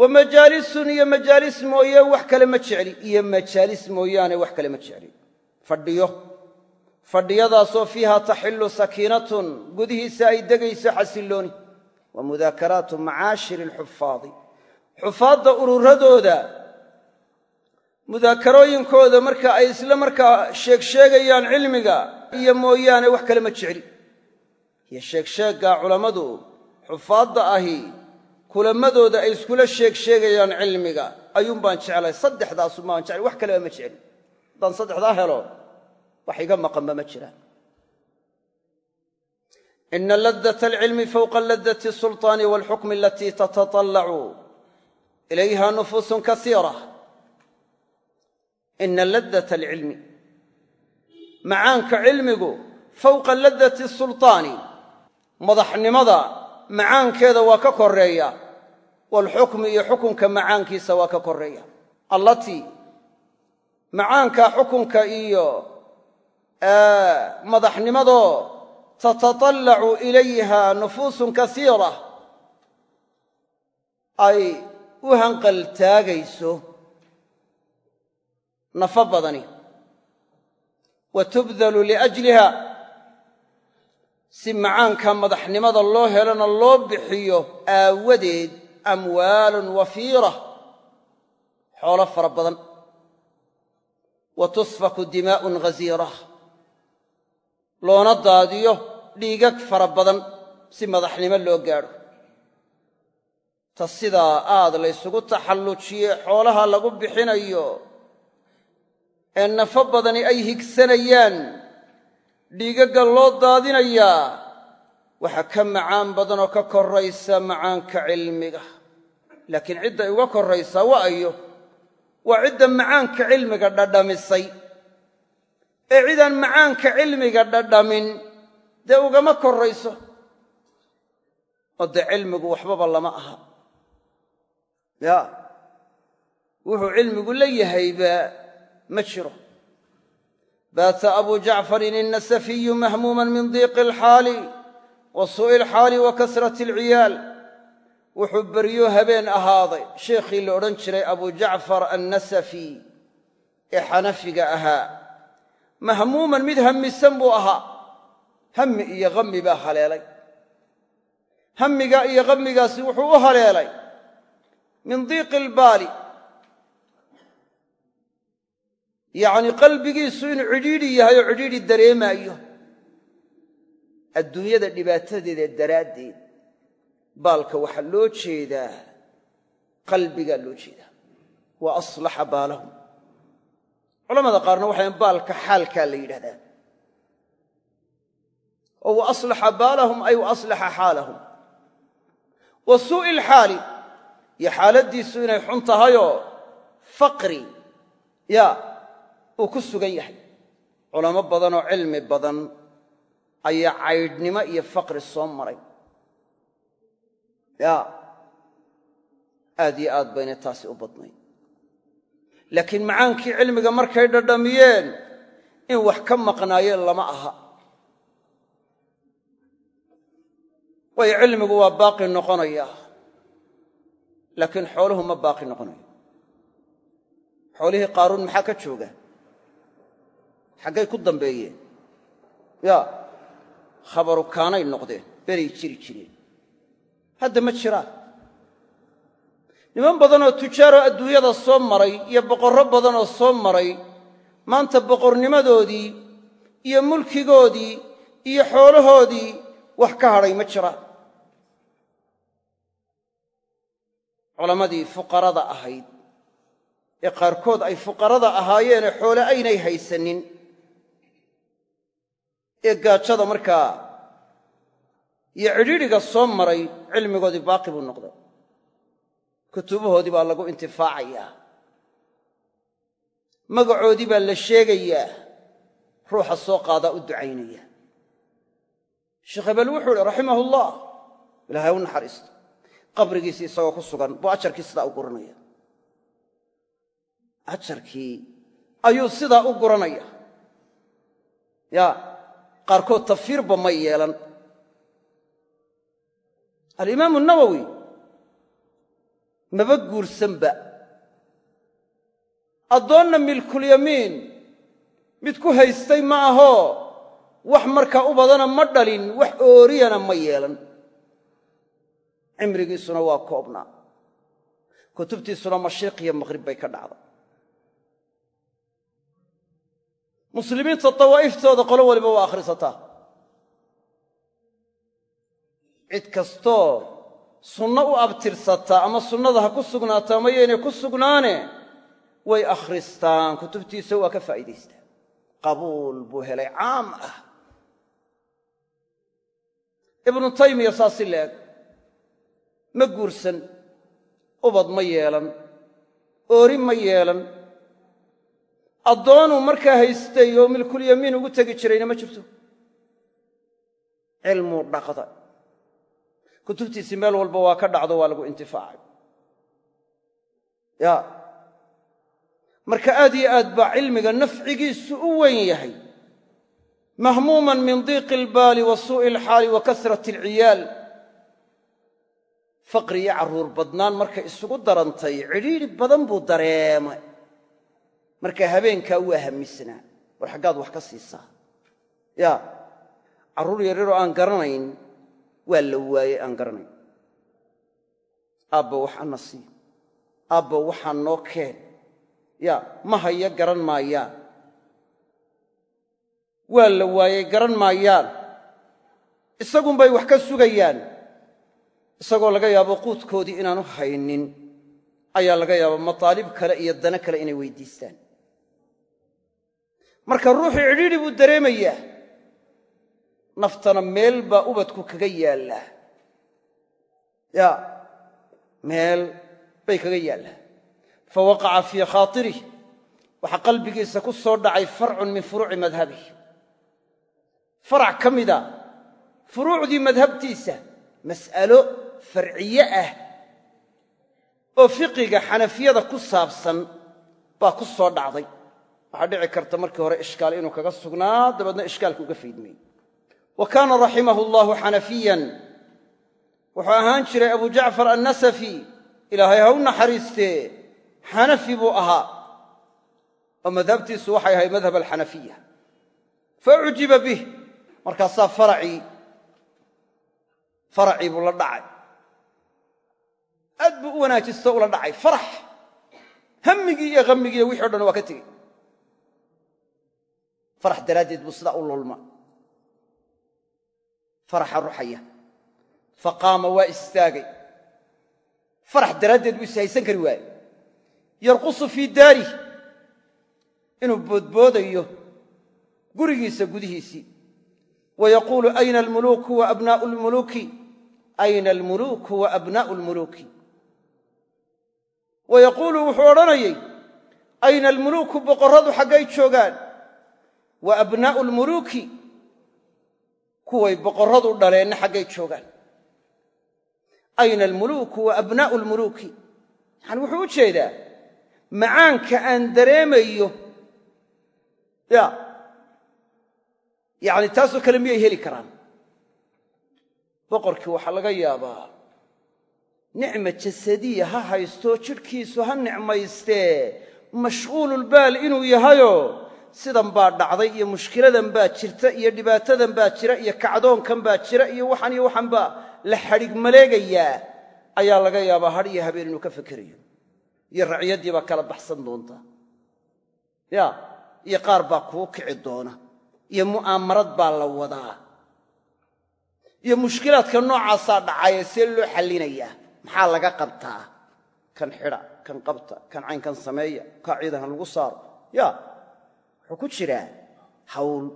wa majaalisun iyo majaalis mooye wax kale ma jecli iyo majaalis mooyaane wax kale ma jecli. Fadhiyo. Fadhiyadaasoo fiiha taxillu sakiinatun gudihiisa ay degayso xasillooni wa mudaakaraatu macaashiri alxufaadi. Xufaadda ururadooda mudaakarooyinkooda marka ay isla markaa sheegsheegayaan cilmiga iyo mooyaane wax kale ma jecli. Iyo sheegsheeggaa culammadu xufaadda ahi kulamadooda ay iskula sheegsheegayaan cilmiga ayuun baan jeclay saddexdaasu maan jeclay wax kaleba ma jecli. Haddaan saddexdaa helo wax iga maqanba ma jiraan ina ladata alcilmi fowqa ladati asulطaani walxukmi alatii tatatallacu ilayha nufuusun kasiira ina ladata alcilmi macaanka cilmigu fowqa ladati sulطaani madaxnimada macaankeeda waa ka koreeya waalxukmi iyo xukunka macaankiisa waa ka koreeya allatii macaanka xukunka iyo madaxnimadoo tatatallacu ilayha nufuusun kasiira. Ay u hanqaltaagayso nafo badani. Wa tubdalu liajliha. Si macaanka madaxnimada loo helona loo bixiyo aawadeed amwaalun wafiira xoolo fara badan. Wa tusfaku dimaa'un ghasiira loona daadiyo dhiigag fara badan si madaxnimo loo gaadho. Ta sidaa aad laysugu taxallujiye xoolaha lagu bixinayo ee nafo badani ay higsanayaan dhiigagga loo daadinayaa waxaa ka macaan badan oo ka korraysa macaanka cilmiga. Laakiin cidday uga korraysaa waa ayo waa cidda macaanka cilmiga dhadhamisay. Ee cidaan macaanka cilmiga dhadhamin dee ugama korrayso oo dee cilmigu waxbaba lama aha. Ya wuxuu cilmigu la yahayba ma jiro. Baata abu jacfarin innasafiyu mahmuuman min diiqi alxaali wa suu'i alxaali wa kasrati alciyaal wuxuu beryo habeen ahaaday. Sheikhii la odhan jiray abu jacfar annasafi ee xanafiga ahaa. Mahmuuman mid hammisan buu ahaa hammi iyo hammi baa haleelay. Hammiga iyo hammigaasi wuxuu u haleelay. Min diiqi albaali. Yacnii qalbigiisu inuu cidhiidhi yahay oo cidhiidhi dareemaayo. Adduunyada dhibaatadeeda daraaddeed baalka waxaa loo jeedaa qalbigaa loo jeedaa. Wa aslaxa baalahum. Culamada qaarna waxayn baalka xaalkaa la yidhahdaa oo wa aslaxa baalahum ay wa aslaxa xaalahum. Wa suu'i alxaali iyo xaaladdiisu inay xun tahayoo faqri ya uu ku sugan yahay. Culamo badanoo cilmi badan ayaa caydhnimo iyo faqri soo maray. Ya aad iyo aad baynay taasi u badnayd laakiin macaankii cilmiga markay dhadhamiyeen in wax ka maqnaayeen lama aha waayo cilmigu waa baaqi noqonaya. Laakiin xooluhu ma baaqi noqonayo. Xoolihii qaaruun maxaa ka jooga? Xaggay ku dambeeyeen. Ya khabaru kaanay noqdeen beray jiri jireen. Hadda ma jiraan niman badanoo tujaaroo adduunyada soo maray iyo boqorro badanoo soo maray maanta boqornimadoodii iyo mulkigoodii iyo xoolahoodii wax ka hadhay ma jiraan culammadii fuqarada ahayd. Ee qaarkood ay fuqarada ahaayeenee xoole aynay haysanin. Ee gaajada markaa iyo cidhiidhiga soo maray cilmigoodii baaqi buu noqday. Kutubahoodii baa lagu intifaacayaa magacoodii baa la sheegayaa ruuxa soo qaadaa u ducaynaya. Sheekh hebel wuxuu ihi raximahullah ilaahay u naxariisto qabrigiisii isagoo ku sugan buu ajarkii sidaa u guranaya. Ajarkii ayuu sidaa u guranaya. Ya qaarkood tafiirba may yeelan. Alimaamu nawowi maba guursanba. Addoonna milkulyamiin mid ku haystay ma ahoo wax markaa u badana ma dhalin wax ooriyana ma yeelan cimrigiisuna waa koobnaa kutubtiisuna mashiiq iyo maqhrib bay ka dhacda. Muslimiinta dawaa'iftooda qolo waliba waa akhrisataa cid kastoo sunno u abtirsataa ama sunnada ha ku sugnaataa ama yaynay ku sugnaane way akhristaan. Kutubtiisa waa ka faa'iidaystaan qabuul buu helay caam ah. Ibnu taymiya saasi leeg ma guursan ubad ma yeelan oori ma yeelan. Addoonuu markaa haystay oo milkulyamiin ugu tegi jirayna ma jirto. Cilmuu dhaqda. Kutubtiisii meel walba waa ka dhacdo waa lagu intifaacay. Ya. Marka aad iyo aad baa cilmiga nafcigiisu u weyn yahay. Mahmuuman min diiqi albaali wa suu'i alxaali wa kasrati alciyaal faqri iyo carruur badnaan markay isugu darantay cidhiidhi badan buu dareemay. Markaa habeenkaa waa hamisnaa war xaggaad wax ka siisaa. Ya carruur yaryaroo aan garanayn waa la waayey aan garanayn. Aabba wax ana sii. Aabba waxaa noo keen. Ya ma haya garan maayaan. Waa la waayey garan maayaan. Isagunbay wax ka sugayaan isagoo laga yaabo quudkoodii inaanu haynin ayaa laga yaaba mataalib kale iyo dana kale inay weydiistaan. Marka ruuxii cidhiidhi buu dareemayaa. Naftana meel baa ubadku kaga yaallaa. Ya meel bay kaga yaallaa. Fa waqaca fii khaatirih waxaa qalbigiisa ku soo dhacay farcun min furuuci madhabih farac ka mida furuucdii madhabtiisa mas'alo farciye ah oo fiqiga xanafiyada ku saabsan baa ku soo dhacday. Waxaa dhici karta markii hore ishkaal inuu kaga sugnaa dabeedna ishkaalka uga faydmay wa kaana raximahu allahu xanafiyan. Wuxuu ahaan jiray abu jacfar annasafi ilaahay ha u naxariistee xanafi buu ahaa. Oo madhabtiisu waxay ahayd madhab alxanafiya fa ujiba bih. Markaasaa faracii buu la dhacay aad buu u wanaajisto ula dhacay. Farax. Hammigii iyo hammigiiyo wixii o dhan waa ka tegey farax daraaddeed buu sidaa u lulma. Faraxa ruxaya. Fa qaama waa istaagay. Farax daraaddeed buu ishaysan kari waaye yarqusu fii daarih inuu boodboodayo gurigiisa gudihiisii. Wa yaquulu ayna almuluuku wa abnaa'u lmuluuki ayna almuluuku abnaa'u lmuluuki wa yaquulu wuxuu odhanayey ayna almuluuku boqorradu xaggay joogaan wa abnaa'u lmuluuki kuway boqorradu dhaleenna xaggay joogaan ayna almuluuku wa abnaa'u lmuluuki yacani wuxuu u jeedaa macaanka aan dareemayo ya yacni taasoo kale miyay heli karaan boqorkii waxaa laga yaabaa nicma jasadiya ha haystoo jidhkiisu ha nicmaystee mashquululbaal inuu yahayo sidan baa dhacday iyo mushkiladan baa jirta iyo dhibaatadan baa jira iyo kacdoonkan baa jira iyo waxan iyo waxan baa la xadhig maleegayaa ayaa laga yaabaa hadh iyo habeen inuu ka fekerayo iyo raciyaddii baa kala baxsan doonta. Ya iyo qaar baa kuu kici doona. Iyo mu'aamarad baa la wadaa. Iyo mushkilaadka noocaasaa dhacaya see loo xallinayaa maxaa laga qabtaa? Kan xidha kan qabta kan caynkan sameeya kaa ciidankan lagu saaro. Ya wuxuu ku jiraa hawl.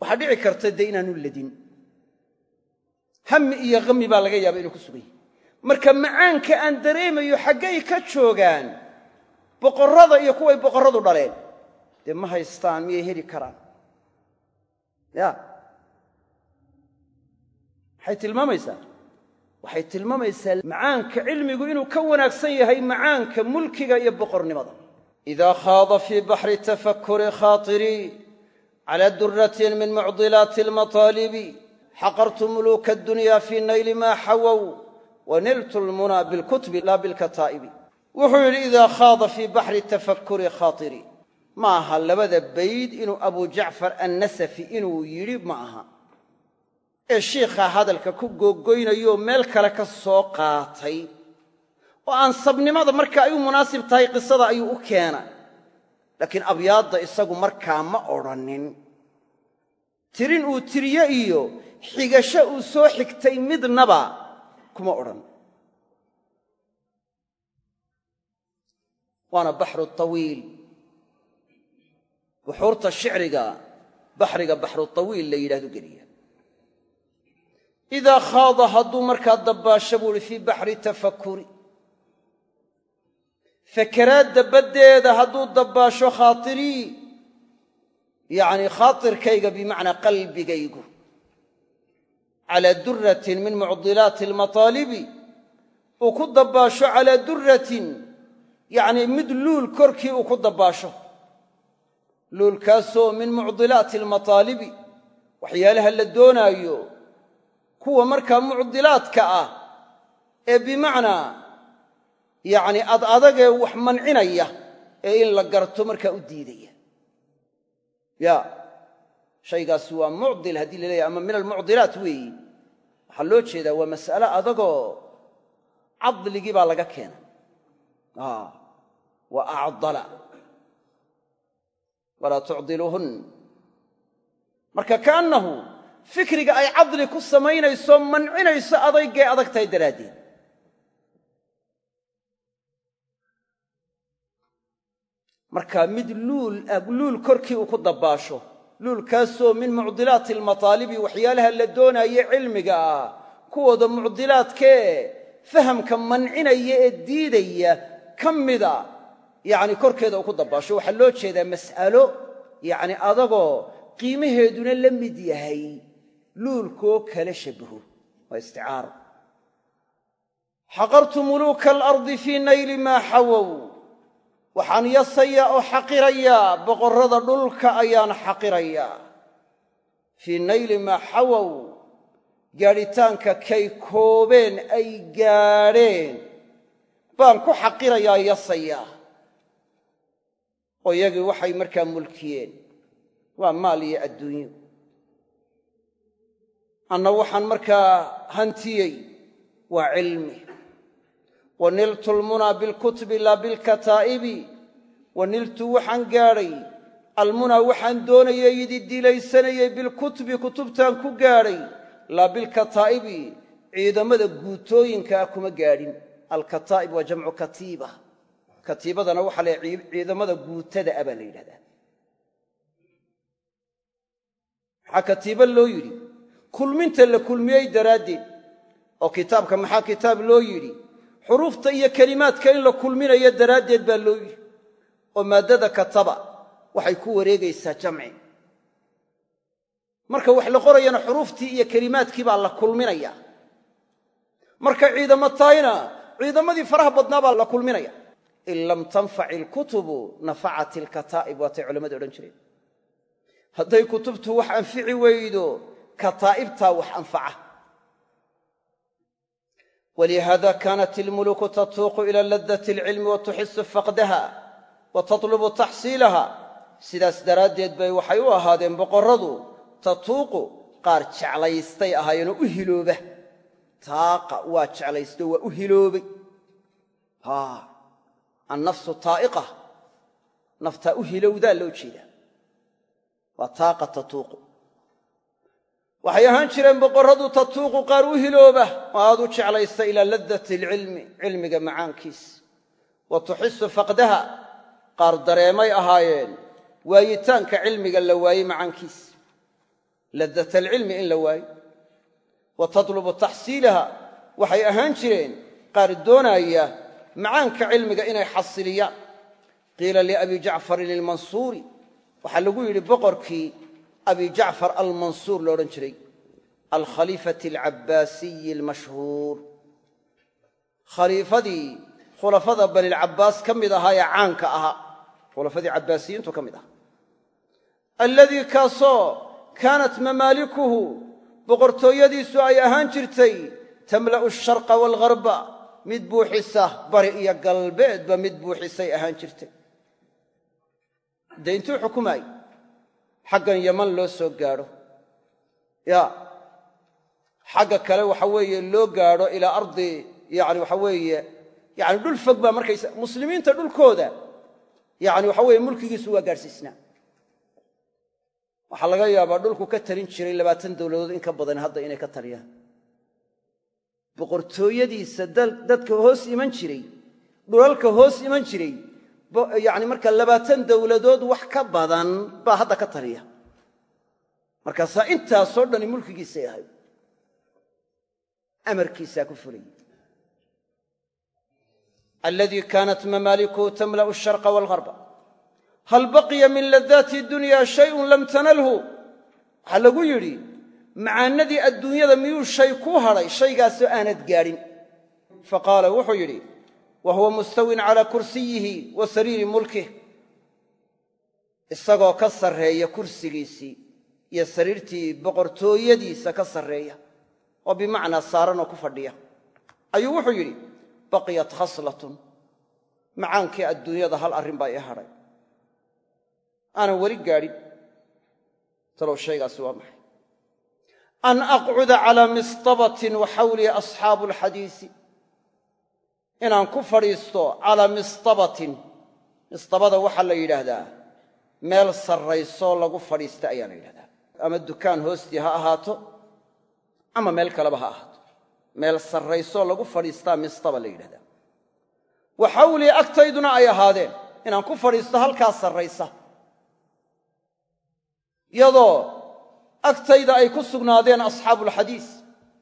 Waxaa dhici karta dee inaanu ladin. Hammi iyo hammi baa laga yaaba inuu ku sugan yahay. Marka macaanka aan dareemayo xaggay ka joogaan boqorrada iyo kuway boqorradu dhaleen dee ma haystaan miyay heli karaan? Ya. Maxay tilmaamaysaa waxay tilmaamaysaa macaanka cilmigu inuu ka wanaagsan yahay macaanka mulkiga iyo boqornimada. Idaa khaada fii baxri tafakuri khaatirii cala duratin min mucdilaati almataalibi xaqartu muluuka addunya fii nayli maa xawow wa niltu lmunaa bilkutubi laa bilkataa'ibi. Wuxuu yidhi idaa khaada fii baxri tafakuri khaatirii ma aha labada bayd inuu abu jacfar annasafi inuu yidhi ma aha ee shiikhaa hadalka ku googoynayoo meel kale ka soo qaatay oo ansabnimada marka ay u munaasib tahay qisada ayuu u keena laakiin abyaadda isagu markaa ma odhannin tirin uu tiriye iyo xigasho uu soo xigtay midnaba kuma odhan. Waana baxru tawiil. Buxuurta shicriga baxriga baxru tawiil la yidhahdo geliya idaa khaada hadduu markaa dabbaasho buu uhi fii baxri tafakuri fakeraadda baddeeda hadduu dabbaasho khaatirii yacnii khaatirkayga bimacnaa qalbigaygu calaa duratin min mucdilaati almataalibi uu ku dabbaasho calaa duratin yacnii mid luul korkii uu ku dabbaasho luulkaasoo min mucdilaati almataalibi waxyaalaha la doonaayo kuwa markaa mucdilaadka ah ee bimacnaa yacni ad adagee wax mancinaya ee in la garto markaa u diidaya. Ya shaygaasi waa mucdil haddii la leeyahy ama min almucdilaat weeyi. Waxaa loo jeedaa waa mas'ale adagoo cadligii baa laga keena. Wa acdala. Walaa tucdiluuhun marka kaannahu fikriga ay cadli ku samaynayso mancinayso adaygay adag tahay daraaddeed. Marka mid luul korkii uu ku dabbaasho luulkaasoo min mucdilaati almataalibi waxyaalaha la doonaaye cilmiga ah kuwooda mucdilaadkee fahamka mancinaya ee diidaya ka mida yacni korkeeda uu ku dabbaasho waxaa loo jeedaa mas'alo yacni adagoo qiimaheeduna la mid yahay luulkoo kala shabaho waa isticaaro. Xaqartu muluuka alardi fii nayli maa xawow. Waxaan yasayaa oo xaqirayaa boqorrada dhulka ayaan xaqirayaa. Fii nayli maa xawow gaadhitaanka kay koobeen ay gaadheen. Baan ku xaqirayaa yasayaa. Oo iyagii waxay markaa mulkiyeen. Waa maal iyo adduunyo anna waxaan markaa hantiyey waa cilmi. Wa niltu lmunaa bilkutubi laa bilkataa'ibi. Wa niltu waxaan gaadhay. Almunaa waxaan doonayay idi dilaysanayey bilkutubi kutubtaan ku gaadhay. Laa bilkataa'ibi ciidamada guutooyinkaa kuma gaadhin. Alkataa'ib waa jamcu katiiba. Katiibadana waxaa la ciidamada guutada a baa la yidhahdaa. Maxaa katiiba loo yidhi kulminta la kulmiyey daraaddeed. Oo kitaabka maxaa kitaab loo yidhi? Xuruufta iyo kelimaadka in la kulminayo daraaddeed baa loo yidhi. Oo maaddada kataba waxay ku wareegaysaa jamci. Marka wax la qorayana xuruuftii iyo kelimaadkii baa la kulminaya. Marka ciidamo tahayna ciidamadii faraha badnaa baa la kulminaya. In lam tanfac ilkutubu nafacat ilkataa'ib waatay culammadu odhan jireen. Hadday kutubtu wax anfici weydo kataa'ibtaa wax anfaca. walihaada kaanat ilmuluuku tatuuqu ila ladati alcilmi wa tuxisu faqdaha wa tatlubu taxsiilaha sidaas daraaddeed bay waxay u ahaadeen boqorradu tatuuqu qaar jeclaystay ahaayeenoo u hilooba taaqa waa jeclaysto waa u hiloobay. annafsu taa'iqa. naftaa u hilowdaa loo jeedaa. waa taaqa tatuuqu waxay ahaan jireen boqorradu tatuuqu qaar u hilooba oo aad u jeclaysta ilaa ladati alcilmi cilmiga macaankiis. Wa tuxisu faqdaha qaar dareemay ahaayeen waayitaanka cilmiga la waayey macaankiis. Ladat alcilmi in la waayo. Wa tatlubu taxsiilaha waxay ahaan jireen qaar doonaya macaanka cilmiga inay xasiliyaan qiila liabi jacfarin ilmansuuri waxaa lagu yidhi boqorkii abi jacfar almansuur lo odhan jiray. Alkhaliifati alcabbaasiyi almashhuur khaliifadii khulafada banilcabbaas ka mid ahaa ee caanka ahaa. Khulafadii cabbaasiyiintu ka mid ahaa. Alladii kaasoo kaanat mamaalikuhu boqortooyadiisu ay ahaan jirtay tamla'u asharqa waalgharba mid buuxisa bari iyo galbeedba mid buuxisay ahaan jirtay. Dee intuu xaggan yaman loo soo gaadho. Ya xagga kale waxa weeye loo gaadho ilaa ardi yani waxa weeye yani dhul fog baa markaysa muslimiinta dhulkooda yani waxa weeye mulkigiisu waa gaadhsiisnaa. Waxaa laga yaabaa dhulku ka talin jiray labaatan dowladood in ka badan hadda inay ka taliyaan boqortooyadiisa dadka hoos iman jiray dhulalka hoos iman jiray yani marka labaatan dowladood wax ka badan baa hadda ka taliya. Markaasaa intaasoo dhani mulkigiisay ahayd amarkiisaa ku fulay. Aladii kaanat mamaalikuhu tamla'u asharqa waalgharba hal baqiya min ladaati dunya shayun lam tanalhu. Waxaa lagu yidhi macaanadii adduunyada miyuu shay ku hadhay shaygaasoo aanad gaadhin faqaala wuxuu yidhi wa huwa mustawin calaa kursiyihi wa sariiri mulkih. Isagoo ka sarreeya kursigiisii iyo sariirtii boqortooyadiisa ka sarreeya oo bimacnaa saaranoo ku fadhiya. Ayuu wuxuu yidhi baqiyat khaslatun. Macaankii adduunyada hal arrin baa ii hadhay aanan weli gaadhin. Talow shaygaasi waa maxay? An aqcuda calaa mistabatin wa asxaabu alxadiisi inaan ku fadhiisto calaa mistabatin. Mistabada waxaa la yidhaahdaa meel sarraysoo lagu fadhiista ayaa la yidhahdaa ama dukaan hoostii ha ahaato ama meel kaleba ha ahaato. Meel sarraysoo lagu fadhiistaa mistaba la yidhahdaa wa xawlii agtayduna ay ahaadeen inaan ku fadhiisto halkaa sarraysa. Iyadoo agtayda ay ku sugnaadeen asxaabuulxadiis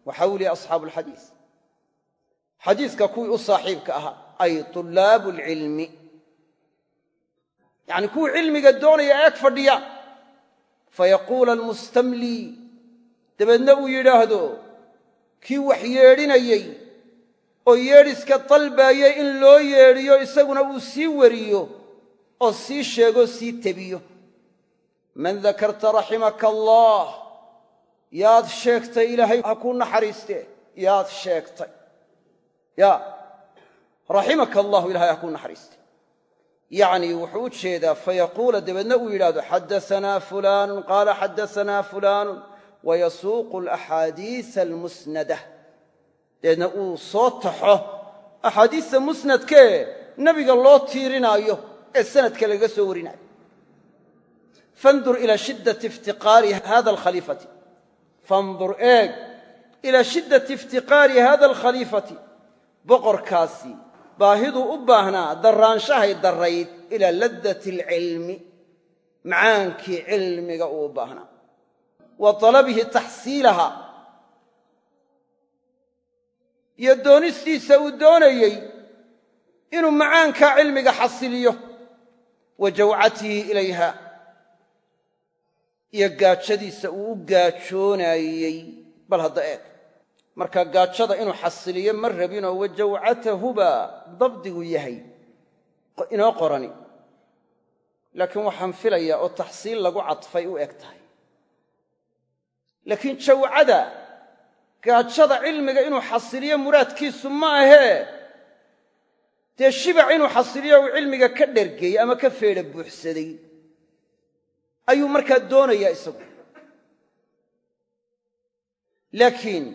wa xawlii asxaabu alxadiis xadiiska kuwii u saaxiibka ahaa ay tulaabu alcilmi yacni kuwii cilmiga doonaya eeg fadhiya. Fayaquula almustamlii dabeedna uu yidhaahdo kii wax yeedhinayey oo yeedhiska dalbaayay in loo yeedhiyo isaguna uu sii wariyo oo sii sheegoo sii tebiyo. Man dakarta raximaka allaah yaad sheegtay ilaahay ha kuu naxariistee yaad sheegtay ya raximaka allahu ilahay ha kuu naxariiste yacnii wuxuu u jeedaa fayaquula dabeedna uu yidhahdo xaddasanaa fulaanun qaala xaddasanaa fulaanun. Wayasuuqu alaxaadiisa almusnada. Dabeedna uu soo taxo axaadiista musnadkee nebiga loo tiirinaayo ee sanadka lagaga soo warinaayo fandur ilaa shiddati iftiqaari hada alkhaliifati. Fandur eeg ilaa shiddati iftiqaari hada alkhaliifati boqorkaasi. Baahiduu u baahnaa darraanshahay darrayd ilaa laddati alcilmi macaankii cilmiga uu u baahnaa. Wa talabihi taxsiilaha. Iyo doonistiisa uu doonayey inuu macaankaa cilmiga xasiliyo. Wa jawcatihi ilayha. Iyo gaajadiisa uu u gaajoonaayey. Bal hadda eeg marka gaajada inuu xasiliyo ma rabinoo wa jawcatahuba dabdigu yahay inoo qorani. Laakiin waxaan filayaa oo taxsiil lagu cadfay u eg tahay. Laakiin jawcada gaajada cilmiga inuu xasiliyo muraadkiisu ma ahee dee shibac inuu xasiliyo uu cilmiga ka dhergeeyey ama ka feedha buuxsaday? Ayuu markaa doonayaa isagu. Laakiin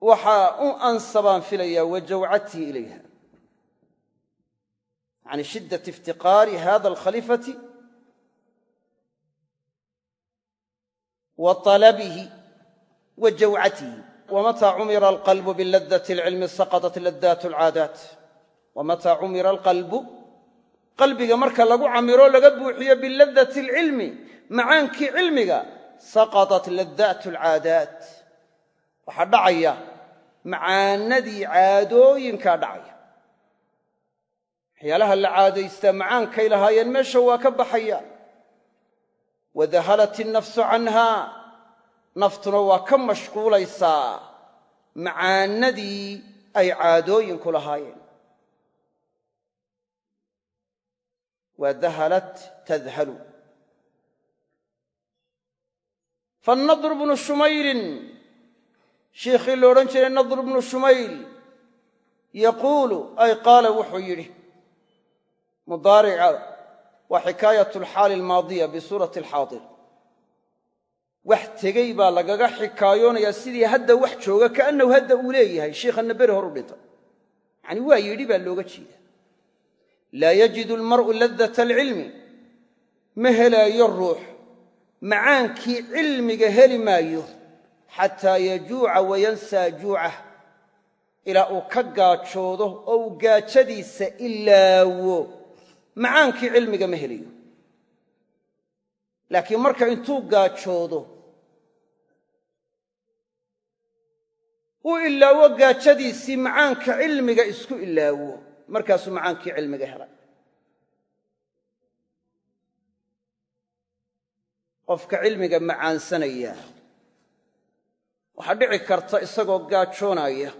waxaa u ansabaan filayaa wa jawcatii ilayha. Yani shiddat iftiqaari hada alkhaliifati wa talabihi wa jawcatihi. Wamataa cumira alqalbu biladati alcilmi saqadat ladaat alcaadaat. Wamataa cumira alqalbu qalbiga marka lagu camiro laga buuxiyo biladati alcilmi macaankii cilmiga saqadat ladaat alcaadaat waxaa dhacaya macaanadii caadooyinkaa dhacaya. Waxyaalaha la caadaystaa macaankay lahaayeen meesha waa ka baxaya. Wadahalat innafsu canhaa naftuna waa ka mashquulaysaa. Macaanadii ay caadooyinku lahaayeen. Waa dahalat tadhalu fannadr bnu shumayrin shiikhii la odhan jiray nadr bnu shumayl yaquulu ay qaala wuxuu yidhi mudaarica waa xikaayat alxaali almaadiya bisuurati alxaadir wax tegey baa lagaga xikaayoonayaa sidii hadda wax jooga kaannahu hadda uu leeyahay shiikhanna beri hor u dhintay yacanii waa yidhi baa looga jeeda laa yajidu almar'u ladata alcilmi ma helaayo ruux macaankii cilmiga heli maayo xataa yajuuca wayansaa juucah ilaa uu ka gaajoodo oo uu gaajadiisa ilaawo. Macaankii cilmiga ma helayo laakiin marka intuu gaajoodo uu ilaawo gaajadiisii macaanka cilmiga isku ilaawo. Markaasuu macaankii cilmiga helay qofka cilmiga macaansanaya. Waxaa dhici karta isagoo gaajoonaya.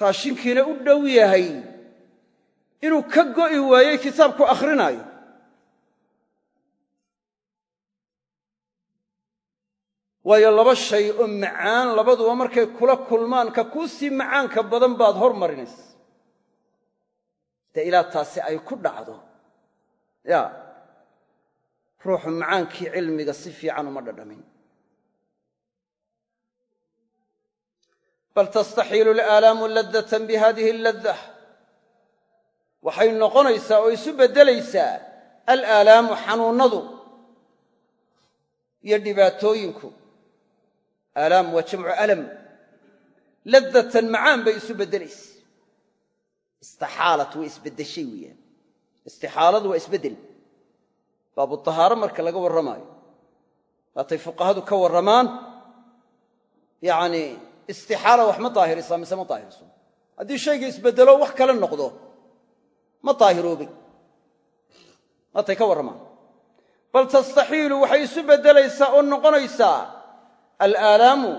Raashinkiina u dhow yahay inuu ka go'i waayey kitaabku akhrinaayo waayo laba shay oo macaan labaduba markay kula kulmaan ka kuu sii macaanka badan baad hormarinaysa dee ilaa taasi ay ku dhacdo. Yaa ruuxu macaankii cilmiga si fiican uma dhadhamin. Bal tastaxiilu alaalaamu laddatan bihadihi alladdah waxay noqonaysaa oo isu beddelaysaa alaalaamu xanuunnadu iyo dhibaatooyinku. Aalaam waa jamcu alam. Laddatan macaan bay isu beddelaysa. Istaxaalat way isbeddeshay weeyaan. Istixaaladu waa isbeddel baabu tahaaro marka laga warramaayo waatay fuqahadu ka warramaan yacnii istixaala wax ma daahirisaa mise ma daahirso haddii shayga isbeddelo wax kale noqdo ma daahiroobay waatay ka warramaan. Bal tastaxiilu waxay isu beddelaysaa oo noqonaysaa alaalaamu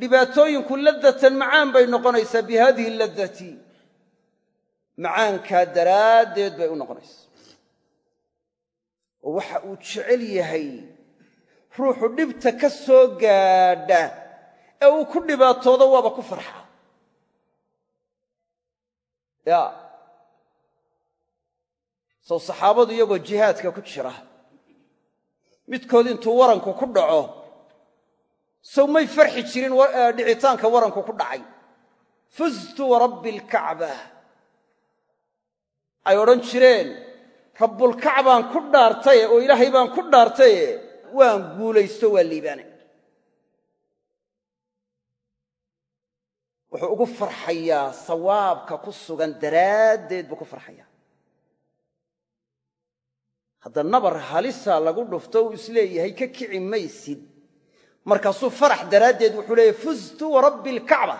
dhibaatooyinku ladatan macaan bay noqonaysaa bi haadihi ladati macaankaa daraaddeed bay u noqonaysaa oo waxa uu jecel yahay ruuxu dhibta ka soo gaadha ee uu ku dhibaatoodo waaba ku farxa. Ya. Sow saxaabadu iyagoo jihaadka ku jira midkood intuu waranku ku dhaco sow may farxi jirin dhicitaanka waranku ku dhacay. Fuztu warabbi alkacba ay odhan jireen rabbulkacbaan ku dhaartaye oo ilaahay baan ku dhaartaye waan guulaysto waa liibaane wuxuu ugu farxayaa sawaabka ku sugan daraaddeed buu ku farxayaa. Hadda nabar halisa lagu dhufto uu is leeyahay ka kici maysid. Markaasuu farax daraaddeed wuxuu leeyahy fuztu warabbi alkacba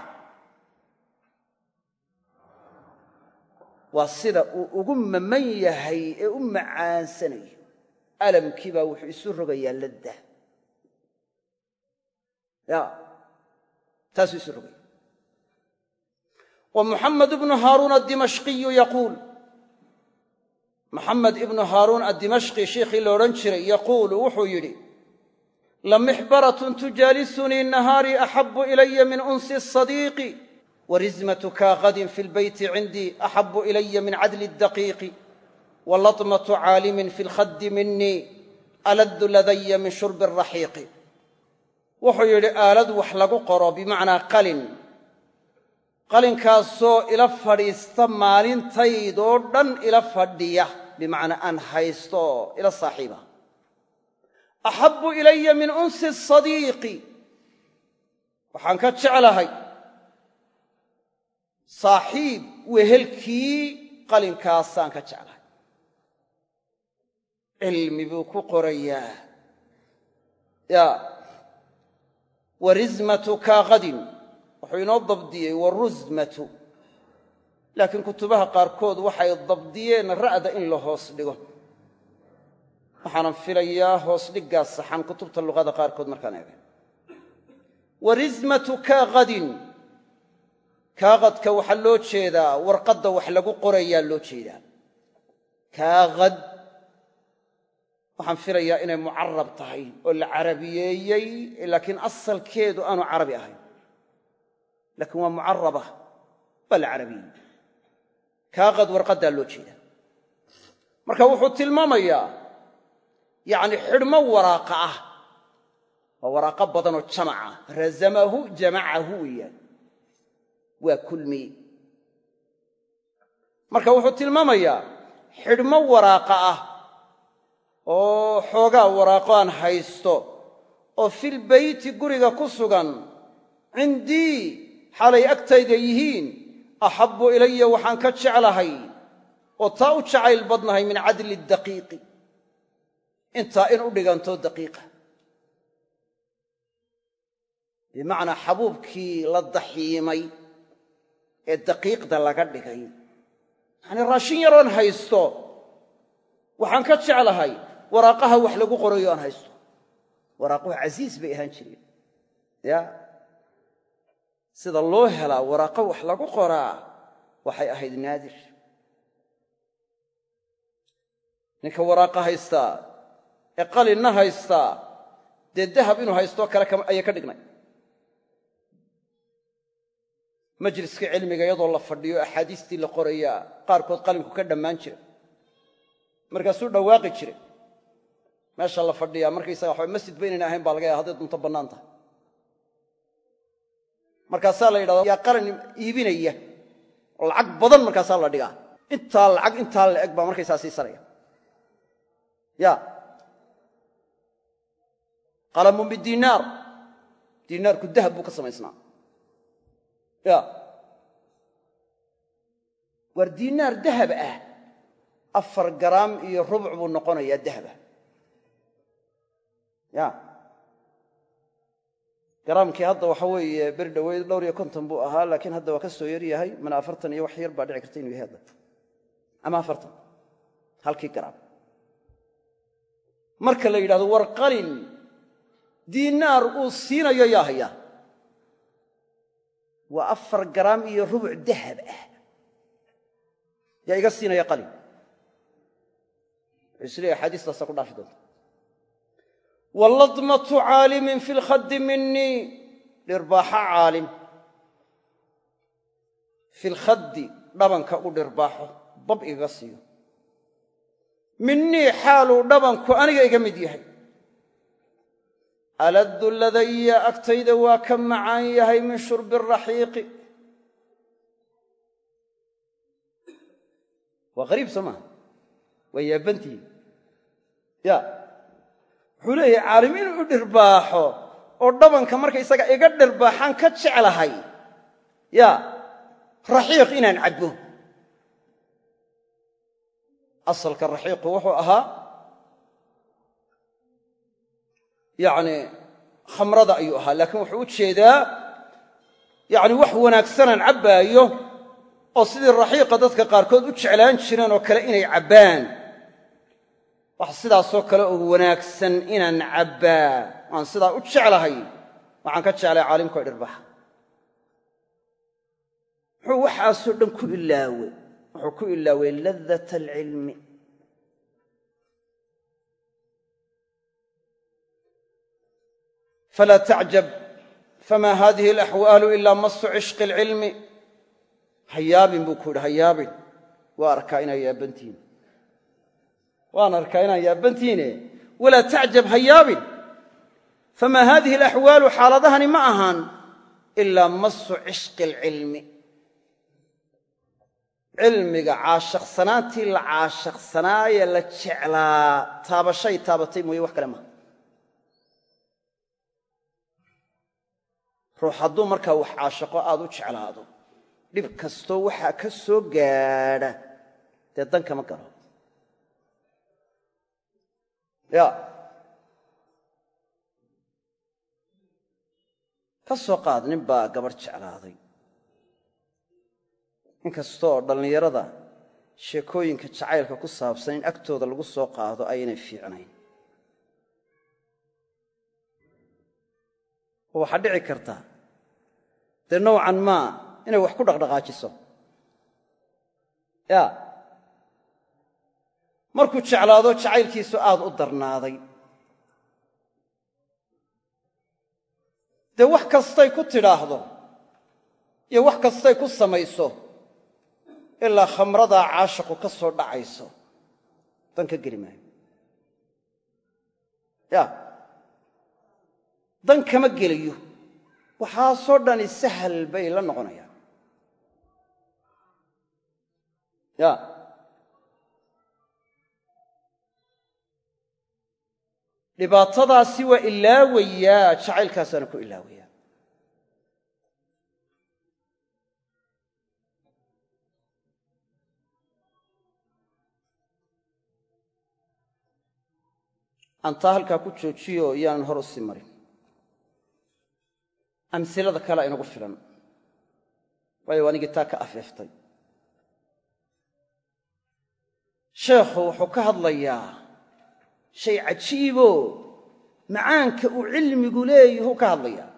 waa sida uu ugu maman yahay ee u macaansanayo. Alamkii baa wuxuu isu rogayaa ladda. Ya taasuu isu rogaya wa muxamed ibnu haaruun addimashqiyu yaquul. Maxamed ibnu haaruun addimashqi sheikhii la odhan jiray yaquulu wuxuu yidhi lamixbaratun tujaalisunii nahaarii axabu ilaya min unsi asadiiqi warizmatu kaaqadin fi lbeyti cindii axabu ilaya min cadli daqiiqi walatmatu caalimin fi lkhaddi minii aladdu ladaya min shurbi araxiiqi wuxuu yidhi aalad wax lagu qoro bimacnaa qalin qalinkaasoo ila fadhiista maalintaydoo dhan ila fadhiya bimacnaa aan haysto ila saaxiiba axabu ilaya min unsi sadiiqi waxaan ka jeclahay saaxiib wehelkii qalinkaasaan ka jeclahay. Cilmi buu ku qorayaa. Ya warizmatu kaaqadin wuxuu inoo dabdiyey warusmatu laakiin kutubaha qaarkood waxay dabdiyeen ra'da in la hoos dhigo. Waxaanan filayaa hoos dhiggaa saxan kutubta luqada qaarkood markaan eegay. Warizmatu kaaqadin kaaqadka waxaa loo jeedaa warqadda wax lagu qorayaa loo jeedaa. Kaaqad waxaan filayaa inay mucarab tahay oo la carabiyeeyey laakiin asalkeedu aanu carabi ahayn. Laakiin waa mucaraba waa la carabiyeeyey. Kaaqad warqaddaa loo jeedaa. Marka wuxuu tilmaamayaa yacni xidhmo waraaqa ah. Waa waraaqo badanoo jamaca razamahu jamacahu weeyaan waa kulmiye marka wuxuu tilmaamayaa xidhmo waraaqa ah oo xoogaa waraaqo aan haysto oo fil beyti guriga ku sugan cindii xalay agtayda yihiin axabbu ilaya waxaan ka jeclahay oo taa u jacayl badnahay min cadli daqiiqi. Intaa in u dhiganto daqiiqa. Bimacnaa xabuubkii la daxiimay ee daqiiqda laga dhigay. Yacanii raashin yaroon haysto waxaan ka jeclahay waraaqaha wax lagu qorayo aan haysto. Waraaquhu casiis bay ahaan jireen. Ya? Sida loo helaa waraaqo wax lagu qoraa waxay ahayd naadir. Ninka waraaqa haystaa ee qalinna haystaa dee dahab inuu haystoo kale ayay ka dhignay majliska cilmiga iyadoo la fadhiyo axaadiistii la qorayaa qaarkood qalinku ka dhammaan jira. Markaasuu dhawaaqi jiray meesha la fadhiyaa markaysaga waxba masjid ba inayna ahayn baa laga yaha hadday dunto bannaan tahay. Markaasaa la yidhahda yaa qaran iibinaya. Oo lacag badan markaasaa la dhigaa. Intaa lacag intaa la eg baa markaysaa siisanaya ya qalamun bidiinaar diinaarku dahab buu ka samaysnaa ya waar diinaar dahab ah. Afar garaam iyo rubuc buu noqonayaa dahaba ya. Garaamkii hadda waxa weeye beri dhoweyd dhowr iyo konton buu ahaa laakiin hadda waa ka soo yar yahay. Mana afartan iyo wax yar baa dhici karta inuu yahay hadda. Ama afartan. Halkii garaam marka la yidhahdo war qalin diinaar uu siinayo yaa haya waa afar garaam iyo rubuc dahab ah. Yaa iga siinaya qalin. Wuxuu is leeyahy axaadiistaasa ku dhaafi doonta waladmatu caalimin fi lkhaddi minii dhirbaaxa caalim. Fi lkhaddi dhabanka u dhirbaaxo bab igaga siiyo. Minii xaaluu dhabanku aniga iga mid yahay aladdu ladaya agtayda waa ka macaan yahay min shurbi raxiiqi. Waa qariib soo maaha waa yaabantihi ya. Wuxuu leeyahay caalim inuu u dhirbaaxo oo dhabanka markaysaga iga dhirbaaxaan ka jeclahay. Ya. Raxiiq inaan cabbo. Asalka raxiiqu wuxuu ahaa yacni khamrada ayuu ahaa. Laakiin wuxuu u jeedaa yacni wax wanaagsanaan cabbaayo oo sidii raxiiqa dadka qaarkood u jeclaan jireen oo kale inay cabbaan. Wax sidaasoo kale oo wanaagsan inaan cabbaa. Aan sidaa u jeclahay waxaan ka jeclay caalimkao dhirbaxa. Muxuu waxaasoo dhan ku ilaawey wuxuu ku ilaawey ladat alcilmi falaa tacjab fama hadihi alaxwaalu ilaa masu cishqi alcilmi hayaabin buu ku yidhi hayaabin waa arkaa inaa yaabantihiin waan arkaa inaan yaabantihiine walaa tacjab hayaabin famaa haadihi alaxwaalu xaaladahani ma ahaan ilaa masu cishqi alcilmi cilmiga caashaqsanaantii la caashaqsanaaye la jeclaa taabashay taabatay ruux hadduu markaa wax caashaqo aad u jeclaado dhib kastoo waxaa ka soo gaadha dee dan kama galo. Ya ka soo qaad nin baa gabadh jeclaaday. Inkastooo dhallinyarada sheekooyinka jacaylka ku saabsan in agtooda lagu soo qaado aynay fiicnayn. Oo waxaa dhici karta dee nowcan maa inay wax ku dhaqdhaqaajiso. Ya. Markuu jeclaado jacaylkiisu aad u darnaaday. Dee wax kastay ku tidhaahdo iyo wax kastay ku samayso ilaa khamradaa caashiqu ka soo dhacayso dan ka geli maayo. Ya. Dan kama gelayo waxaasoo dhani sahal bay la noqonayaan. Ya. Dhibaatadaasi waa ilaawayaa jacaylkaasaana ku ilaawayaa aan taa halkaa ku joojiyo iyaanan hor u marin amsilada kalea inagu filan. Waayo anigii taa ka afeeftay. Sheekhu wuxuu ka hadlayaa shay cajiibo macaanka uu cilmigu leeyahuu ka hadlayaa.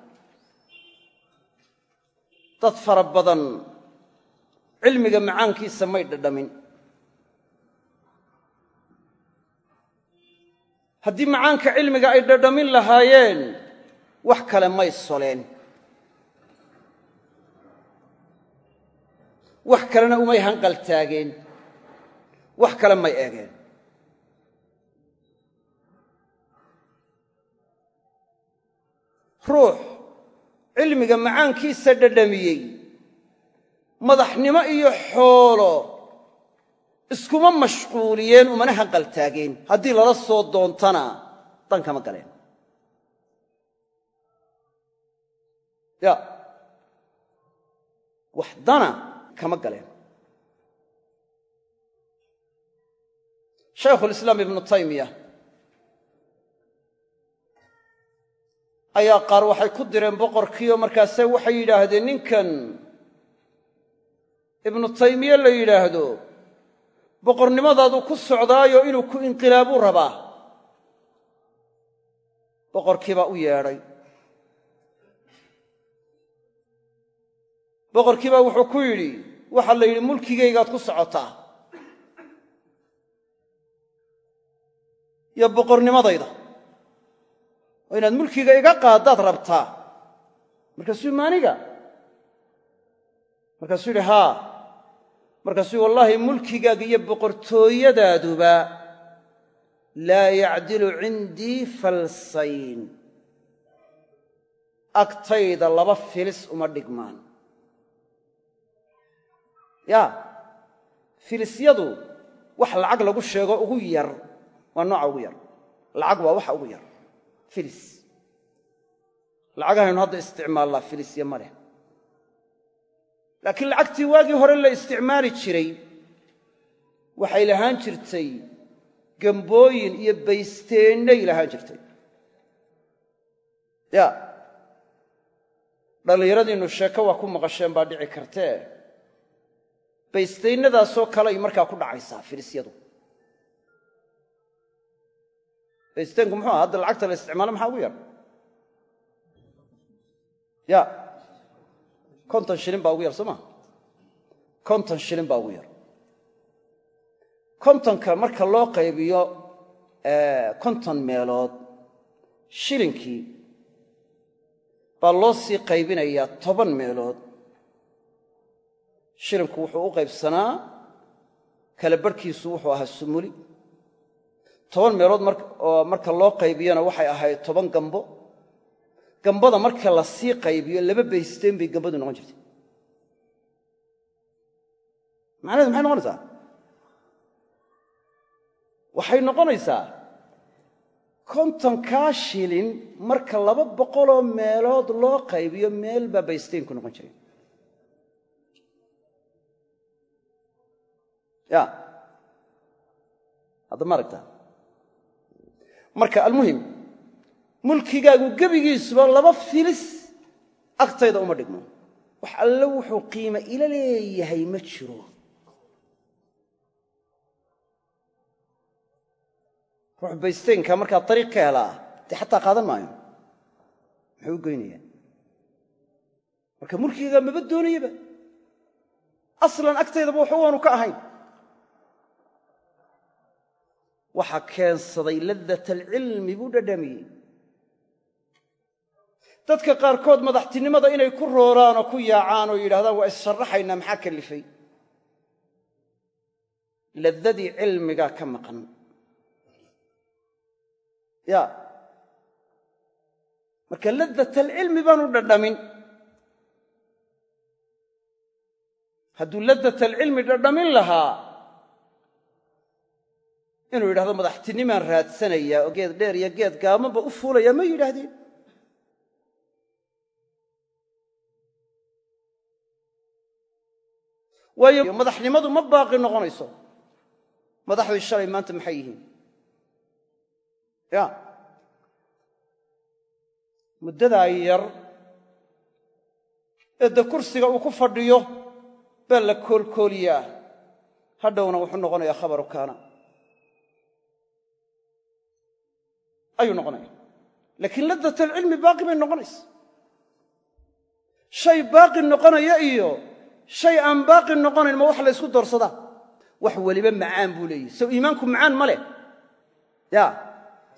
Dad fara badan cilmiga macaankiisa may dhadhamin. Haddii macaanka cilmiga ay dhadhamin lahaayeen wax kale may soleen wax kalena umay hanqaltaageen wax kale may eegeen. Ruux cilmiga macaankiisa dhadhamiyey. Madaxnimo iyo xoolo iskuma mashquuliyeen umana hanqaltaageen haddii lala soo doontana dan kama galeen. Ya. Wax dana kama galeen. Shaykhulislaam ibnu taymiya ayaa qaar waxay ku direen boqorkiiyo markaase waxay yidhaahdeen ninkan ibnu taymiye la yidhaahdo boqornimadaadu ku socdaayo inuu ku inqilaabuu rabaa. Boqorkiibaa u yeedhay boqorkiibaa wuxuu ku yidhi waxaa la yidhi mulkigaygaad ku socotaa. Iyo boqornimadayda oo inaad mulkiga iga qaaddaad rabtaa. Markaasuu maaniga? Markaasuu yidhi haa. Markaasuu wallaahi mulkigaaga iyo boqortooyadaaduba laa yacdilu cindii falsayn. Agtayda laba filis uma dhigmaan yaa filisyadu wax lacag lagu sheego ugu yar waa nooca ugu yar. Lacag waa waxa ugu yar. Filis. Lacagahaynu hadda isticmaallaa filisya ma leh. Laakiin lacagtii waagii hore la isticmaali jiray waxay lahaan jirtay gambooyin iyo baysteennay lahaan jirtay. Ya dhallinyaradiinnu sheeko waa ku maqasheen baa dhici kartee baysteynadaasoo kale ay markaa ku dhacaysaa filisyadu baysteynku muxuu aha hadda lacagta la isticmaalo maxaa ugu yar? Ya. Konton shilin baa ugu yar soo maa konton shilin baa ugu yar. Kontonka marka loo qaybiyo konton meelood shilinkii baa loo sii qaybinayaa toban meelood shilinku wuxuu u qaybsanaa kala barhkiisu wuxuu ahaa sumuli. Toban meelood oo marka loo qaybiyona waxay ahayd toban gambo. Gambada marka la sii qaybiyo laba baysteen bay gambadu noqon jirtay. Macnahedu maxay noqonaysaa? Waxay noqonaysaa kontonkaa shilin marka laba boqoloo meelood loo qaybiyo meel baa baysteynku noqon jiray ya. Hadda ma aragtaa marka almuhim mulkigaagu gebigiisuba laba filis agtayda uma dhigmo wax alle wuxuu qiime ila leeyahay ma jiro. Ruux baysteynka markaa dariiq ka helaa dee xataa qaadan maayo muxuu u goynayaa? Marka mulkiga maba doonayaba. Aslan agtaydaba waxba waanu ka ahayn waxa keensaday ladat alcilmi buu dhadhamiyey. Dadka qaarkood madaxtinimada inay ku rooraan oo ku yaacaan oo yidhahdaan waa issharraxaynaa maxaa kalifay? Ladadii cilmigaa ka maqan. Ya. Marka ladat alcilmi baanu dhadhamin. Hadduu ladat alcilmi dhadhamin lahaa inuu yidhahdo madaxtinimaan raadsanayaa oo geed dheer iyo geed gaamanba u fuulayaa ma yidhaahdeen? Waayo madaxnimadu ma baaqi noqonayso. Madaxdii shalay maanta maxay yihiin? Ya. Muddadaa yar ee de kursiga uu ku fadhiyo baa la koolkooliyaa. Hadhowna wuxuu noqonayaa khabaru kaana ayuu noqonaya. Laakiin ladat alcilmi baaqi bay noqonaysa. Shay baaqi noqonaya iyo shay aan baaqi noqonayn ma wax la ysku doorsadaa? Wax weliba macaan buu leeyahy sow iimaanku macaan ma leh. Ya.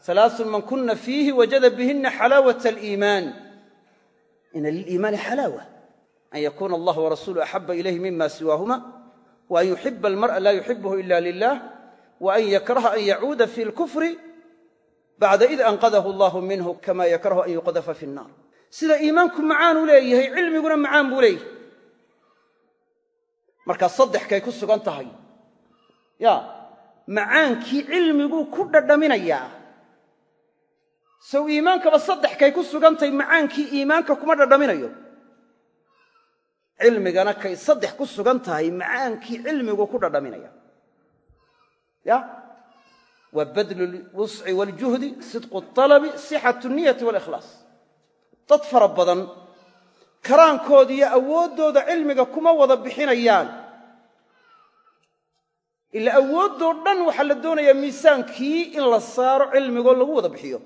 Salaasun man kuna fiihi wajada bihina xalaawat aliimaan. Ina liliimaani xalaawa. An yakuuna allah warasuulu axaba ilayhi mima siwaahuma wa yuxiba almar'a laa yuxibuhu ila lilah wa an yakraha an yacuuda fi lkufri bacda id anqadahu allahu minhu kama yakrahu an yuqdafa fi nnaar. Sida iimaanku macaan u leeyahay cilmiguna macaan buu leeyahay. Markaa saddexkay ku sugan tahay. Ya macaankii cilmiguu ku dhadhaminayaa. Sow iimaankaba saddexkay ku sugantahay macaankii iimaanka kuma dhadhaminayo. Cilmigana kay saddex ku sugan tahay macaankii cilmigu ku dhadhaminaya. Ya waa badlu lwusci waaljuhdi sidqu alabi sixatu niyati walikhlaas. Dad fara badan karaankooda iyo awooddooda cilmiga kuma wada bixinayaan. Ila awooddoo dhan waxaa la doonayaa miisaankii in la saaro cilmigoo lagu wada bixiyo.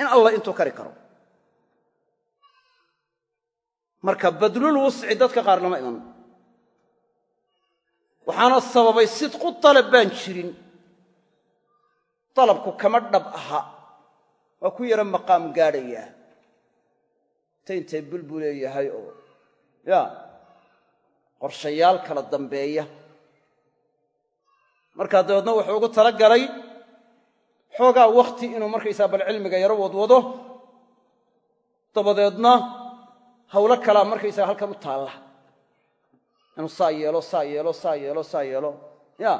In allah intuu kari karo. Marka badlul wusci dadka qaar lama iman. Waxaana sababay sidqu dalab baan jirin dalabku kama dhab aha. Waa ku yaro maqaam gaadhayaa ta intay bulbu leeyahay oo ya qorshayaal kala dambeeya. Markaa dabeedna wuxuu ugu tala galay xoogaa wakhti inuu markaysaa bal cilmiga yaro wadwado. Dabadeedna hawlo kalaa markaysaga halkan u taalla. Inuu saa yeelo saa yeelo saa yeelo saa yeelo. Ya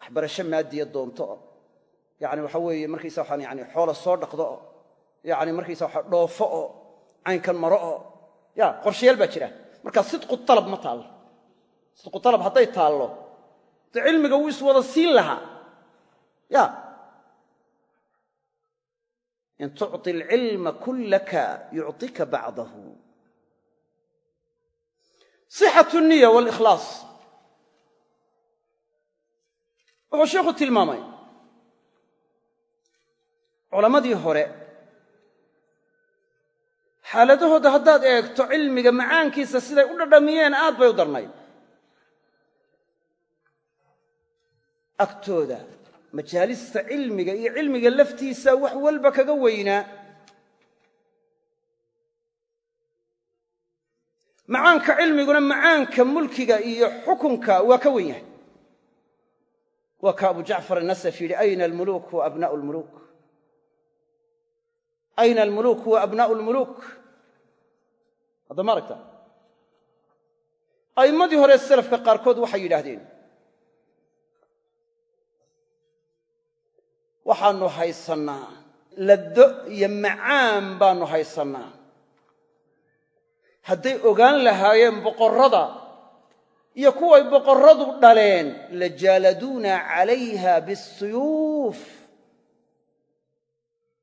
waxbarasho maadiya doonto. oo yani waxa weeye markaysa waxaan yani xoola soo dhaqdo oo yani markaysa waxa dhoofo oo caynkan maro oo ya qorshayaal baa jira. Marka sidqu talab ma taallo sidqu talab hadday taallo de cilmiga wuu iswada siin lahaa. Ya in tucطi alcilma kullaka yucطika bacdahu sixatu niya walikhlaas. Wuxuu sheikhu culammadii hore xaaladahooda haddaad eegto cilmiga macaankiisa siday u dhadhamiyeen aad bay u darnayd. Agtooda majaalista cilmiga iyo cilmiga laftiisa wax walba kaga weynaa macaanka cilmiguna macaanka mulkiga iyo xukunka waa ka wen yahay. Waa ka abu jacfar anasaf yidhi ayna almuluuk wa abnaa'u lmuluuk ayna almuluuk wa abnaa'u lmuluuk hadda ma aragta a'immadii hore salafka qaarkood waxay yidhaahdeen waxaannu haysannaa laddo iyo macaan baannu haysannaa hadday ogaan lahaayeen boqorrada iyo kuway boqorradu dhaleen la jaaladuuna calayha bisuyuuf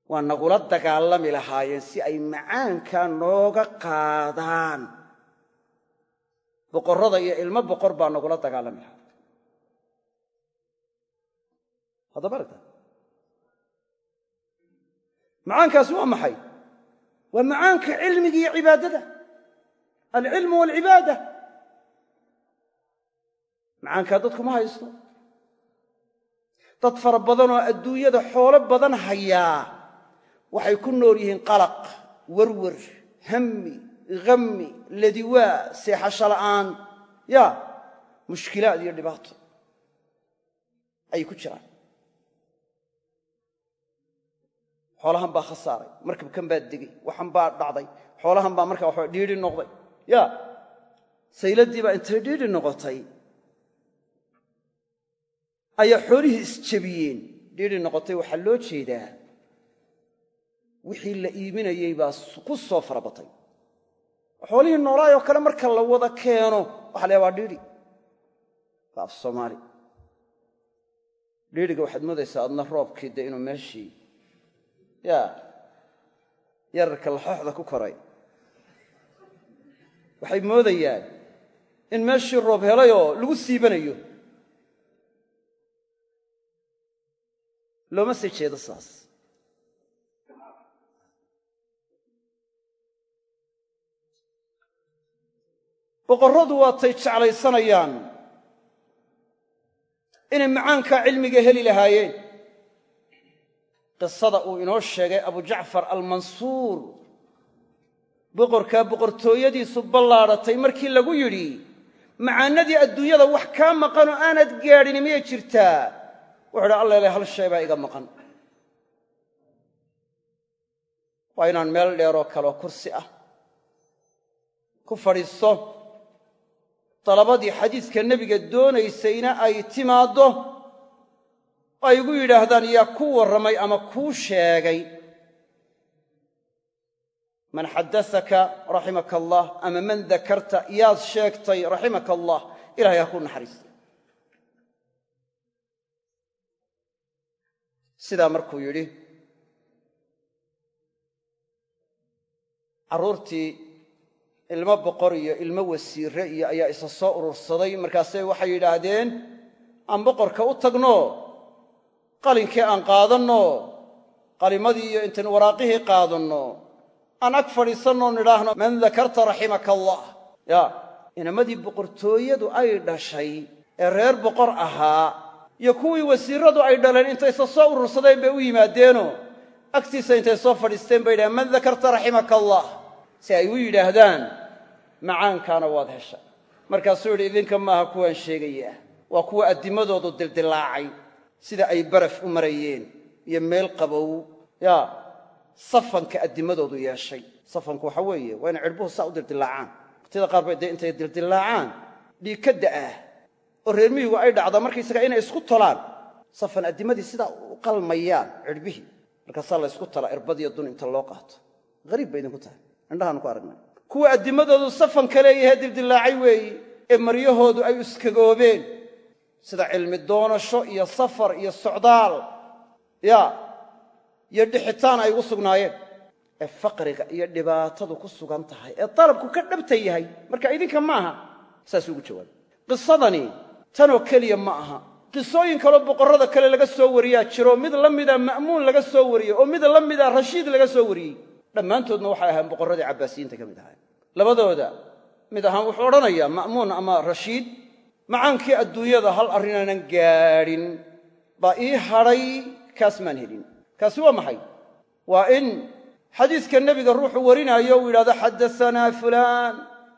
waa nagula dagaalami lahaayeen si ay macaankaa nooga qaadaan. Boqorrada iyo ilmo boqor baa nagula dagaalami lahaa. Haddaba aragta macaankaasi waa maxay? Waa macaanka cilmiga iyo cibaadada? Alcilmu waalcibaada macaankaa dadku ma haysto. Dad fara badanoo adduunyada xoolo badan hayaa waxay ku nool yihiin qalaq werwer hammi ghammi ladiwaa seexasho la'aan. Ya mushkilaad iyo dhibaato ayay ku jiraan. Xoolahan baa khasaaray markabkan baa degey waxan baa dhacday xoolahan baa markaa waxaa dhiidhi noqday. Ya sayladdii baa intay dhiidhi noqotay ayaa xoolihii isjebiyeen dhiidhi noqotay waxaa loo jeedaa wixii la iibinayey baa ku soo farabatay xoolihii noolaayoo kale marka la wada keeno waxa la waa dhiidhi waa af soomaali. Dhiidhiga waxaad moodaysaa adna roobkii dee inuu meeshii yaa yararka laxooxda ku koray. Waxay moodayaan in meeshii roob helayoo lagu siibanayo. Looma sii jeedo saas boqorradu waatay jeclaysanayaan inay macaankaa cilmiga heli lahaayeen. Qisada uu inoo sheegay abu jacfar almansuur. Boqorkaa boqortooyadiisu ballaadhatay markii lagu yidhi macaanadii adduunyada wax kaa maqanoo aanad gaadhini miyay jirtaa. Wuxuu idhi allele hal shay baa iga maqan. Waa inaan meel dheeroo kaleo kursi ah ku fadhiisto dalabadii xadiiska nebiga doonaysayna ay timaaddo ay igu yidhaahdaan yaa ku warramay ama kuu sheegay? Man xaddaaka raximaka allah ama man dakarta yaad sheegtay raximaka allah ilahay ha ku naxariista sidaa markuu yidhi ilmo boqor iyo ilmo wasiirre iyo ayaa isa soo urursaday. Markaasay waxay yidhaahdeen aan boqorka u tagno qalinkii aan qaadanno qalimadii iyo intaynu waraaqihii qaadanno aan ag fadhiisannoo nidhaahno man dakarta raximaka allah ya inamadii boqortooyadu ay dhashay ee reer boqor ahaa iyo kuwii wasiirradu ay dhaleen intaysa soo urursadeen bay u yimaadeenoo agtiisa intay soo fadhiisteen bay yidhahdeen man dakarta raximaka allah si ay u yidhaahdaan macaankaana waad heshay markaasuu yidhi idinka maaha kuwaan sheegayaa waa kuwa addimadoodu dildilaacay sida ay baraf u marayeen iyo meel qabow. Yaa safanka addimadoodu yeeshay. Safanku waxa weeye waa inay cidhbuhu saa u dildilaacaan. Waqtiyada qaar bay dee intay dildilaacaan. Dhiig ka da'ah oo reer miyigu ay dhacdaa markaysaga inay isku tolaan safan addimadii sidaa u qalmayaan cidhbihii markaasaa la ysku talaa irbadiyo dun inta loo qaato. Hariib bay idinku tahay indhahaanu ku aragnay kuwa addimadoodu safanka leeyahay dildilaacay weeye ee maryahoodu ay iskagoobeen. Sida cilmi doonasho iyo safar iyo socdaal ya iyo dhixitaan ay ugu sugnaayeen. Ee faqriga iyo dhibaatadu ku sugan tahay ee dalabku ka dhabta yahay marka idinka maaha saasuu ugu jawaabay qisadani tanoo keliya ma aha. Qisooyin kaloo boqorrada kale laga soo wariyaa jiro mid la mida ma'muun laga soo wariyey oo mid la mida rashiid laga soo wariyey dhammaantoodna waxay ahayn boqorradii cabbaasiyiinta ka mid ahayn labadooda mid ahaan wuxuu odhanayaa ma'muun ama rashiid macaankii adduunyada hal arrinaanan gaadhin baa ii hadhay kaas maan helin. Kaasi waa maxay? Waa in xadiiska nebiga ruuxu warinaayo uu yidhahdo xaddaanaa fulaan.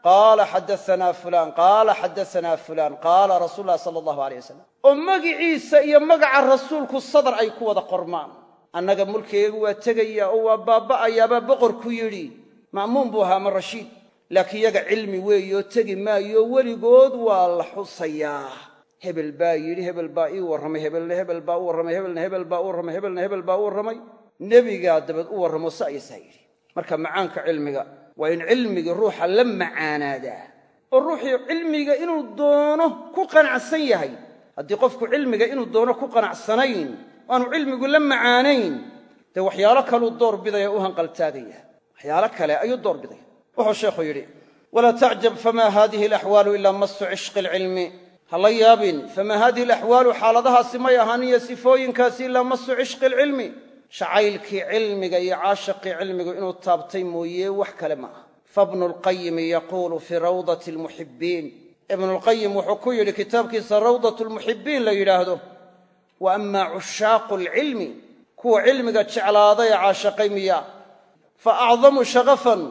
Qaala xaddaanaa fulaan. Qaala xaddaanaa fulaan. Qaala rasuulu llahi sala allahu alay wasalam oo magiciisa iyo magaca rasuulku sadar ay ku wada qormaan annaga mulkigaygu waa tegaya oo waa baabba'ayaabaa boqorku yidhi. Ma'muun buu ahaa ama rashiid. Laakiin yaga cilmi weeyoo tegi maayo weligood waa la xusayaa. Hebel baa yidhi hebel baa ii warramay hebelna hebel baa u warramay hebelna hebel baa u warramay hebelna hebel baa u warramay. Nebigaa dabad u warramo sa iyo saa yidhi. Marka macaanka cilmiga waa in cilmigii ruuxa la macaanaadaa. Oo ruuxii cilmiga inuu doono ku qanacsan yahay. Haddii qofku cilmiga inuu doono ku qanacsanayn aanu cilmigu la macaanayn. Dee waxyaalo kaluu doorbidaya u hanqaltaagaya waxyaalo kale ayuu doorbidaya wuxuu sheekhu yidhi walaa tacjab famaa haadihi alaxwaalu ilaa masu cishqi alcilmi. Ha la yaabin famaa haadihi alaxwaalu xaaladahaasi may ahaaniyo sifooyinkaasi ilaa masu cishqi alcilmi. Jacaylkii cilmiga iyo caashaqii cilmigu inuu taabtay mooye wax kale ma aha. Fabnu lqayimi yaquulu fii rawdati almuxibbiin ibnulqayim wuxuu ku yidhi kitaabkiisa rawdatu lmuxibbiin la yidhaahdo wa amaa cushaaqu alcilmi kuwa cilmiga jeclaaday ee caashaqay miya. Fa acdamu shaqafan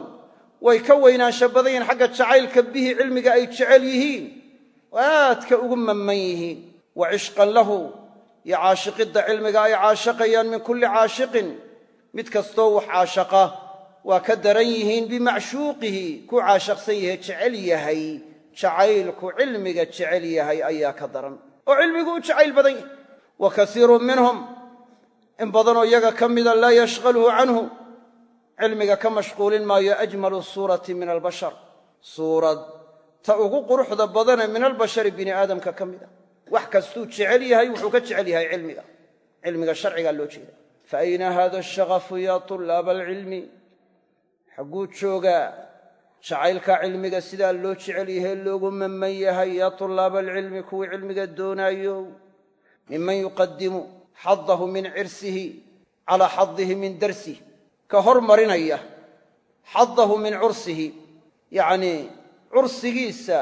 way ka weynaansha badan yihiin xagga jacaylka bihi cilmiga ay jecel yihiin. Oo aadka ugu mamman yihiin. Wa cishqan lahu iyo caashiqidda cilmiga ay caashaqayaan min kulli caashiqin. Mid kastoo wax caashaqa waa ka daran yihiin bimacshuuqihi ku caashaqsan yahay jecel yahay. Jacaylku cilmiga jecel yahay ayaa ka daran. Oo cilmigu u jacayl badan wa kasiirun minhum. In badanoo iyaga ka mida laa yashqaluhu canhu. Cilmiga ka mashquulin maayo ajmalu suurati min albashar. Suurad ta ugu quruxda badane min albashari bini aadamka ka mid a wax kastuu jecel yahay wuxuu ka jecel yahay cilmiga. Cilmiga sharcigaa loo jeeda fa ayna hada ashaqafu ya tulaaba alcilmi? Xagguu joogaa jacaylka cilmiga sidaa loo jecel yahay loogu mamman yahay yaa tulaaba alcilmi kuwii cilmiga doonaayo miman yuqadimu xadahu min cirsihi calaa xadihi min darsih ka hormarinaya xadahu min cursihi yacnii cursigiisa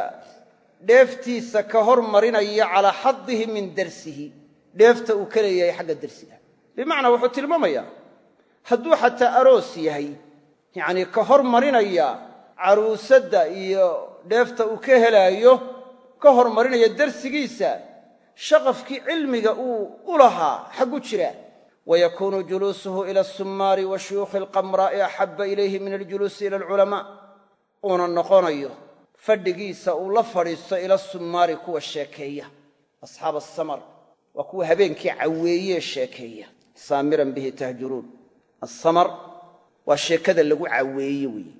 dheeftiisa ka hormarinaya calaa xadihi min darsihi dheefta uu ka leeyahay xagga darsiga bimacnaa wuxuu tilmaamayaa hadduu xataa aroos yahay yacnii ka hormarinaya caruusadda iyo dheefta uu ka helaayo ka hormarinaya darsigiisa shaqafkii cilmiga uu u lahaa xaggu jira. wayakuunu juluusuhu ila asummaari wa shuyuukhi alqamraa'i axabba ilayhi min aljuluusi ila alculamaa uuna noqonayo fadhigiisa uu la fadhiisto ila summaari kuwa sheekeeya asxaab asamar waa kuwa habeenkii caweeyee sheekeeya saamiran bihi tahjuruun asamar waa sheekada lagu caweeye weeye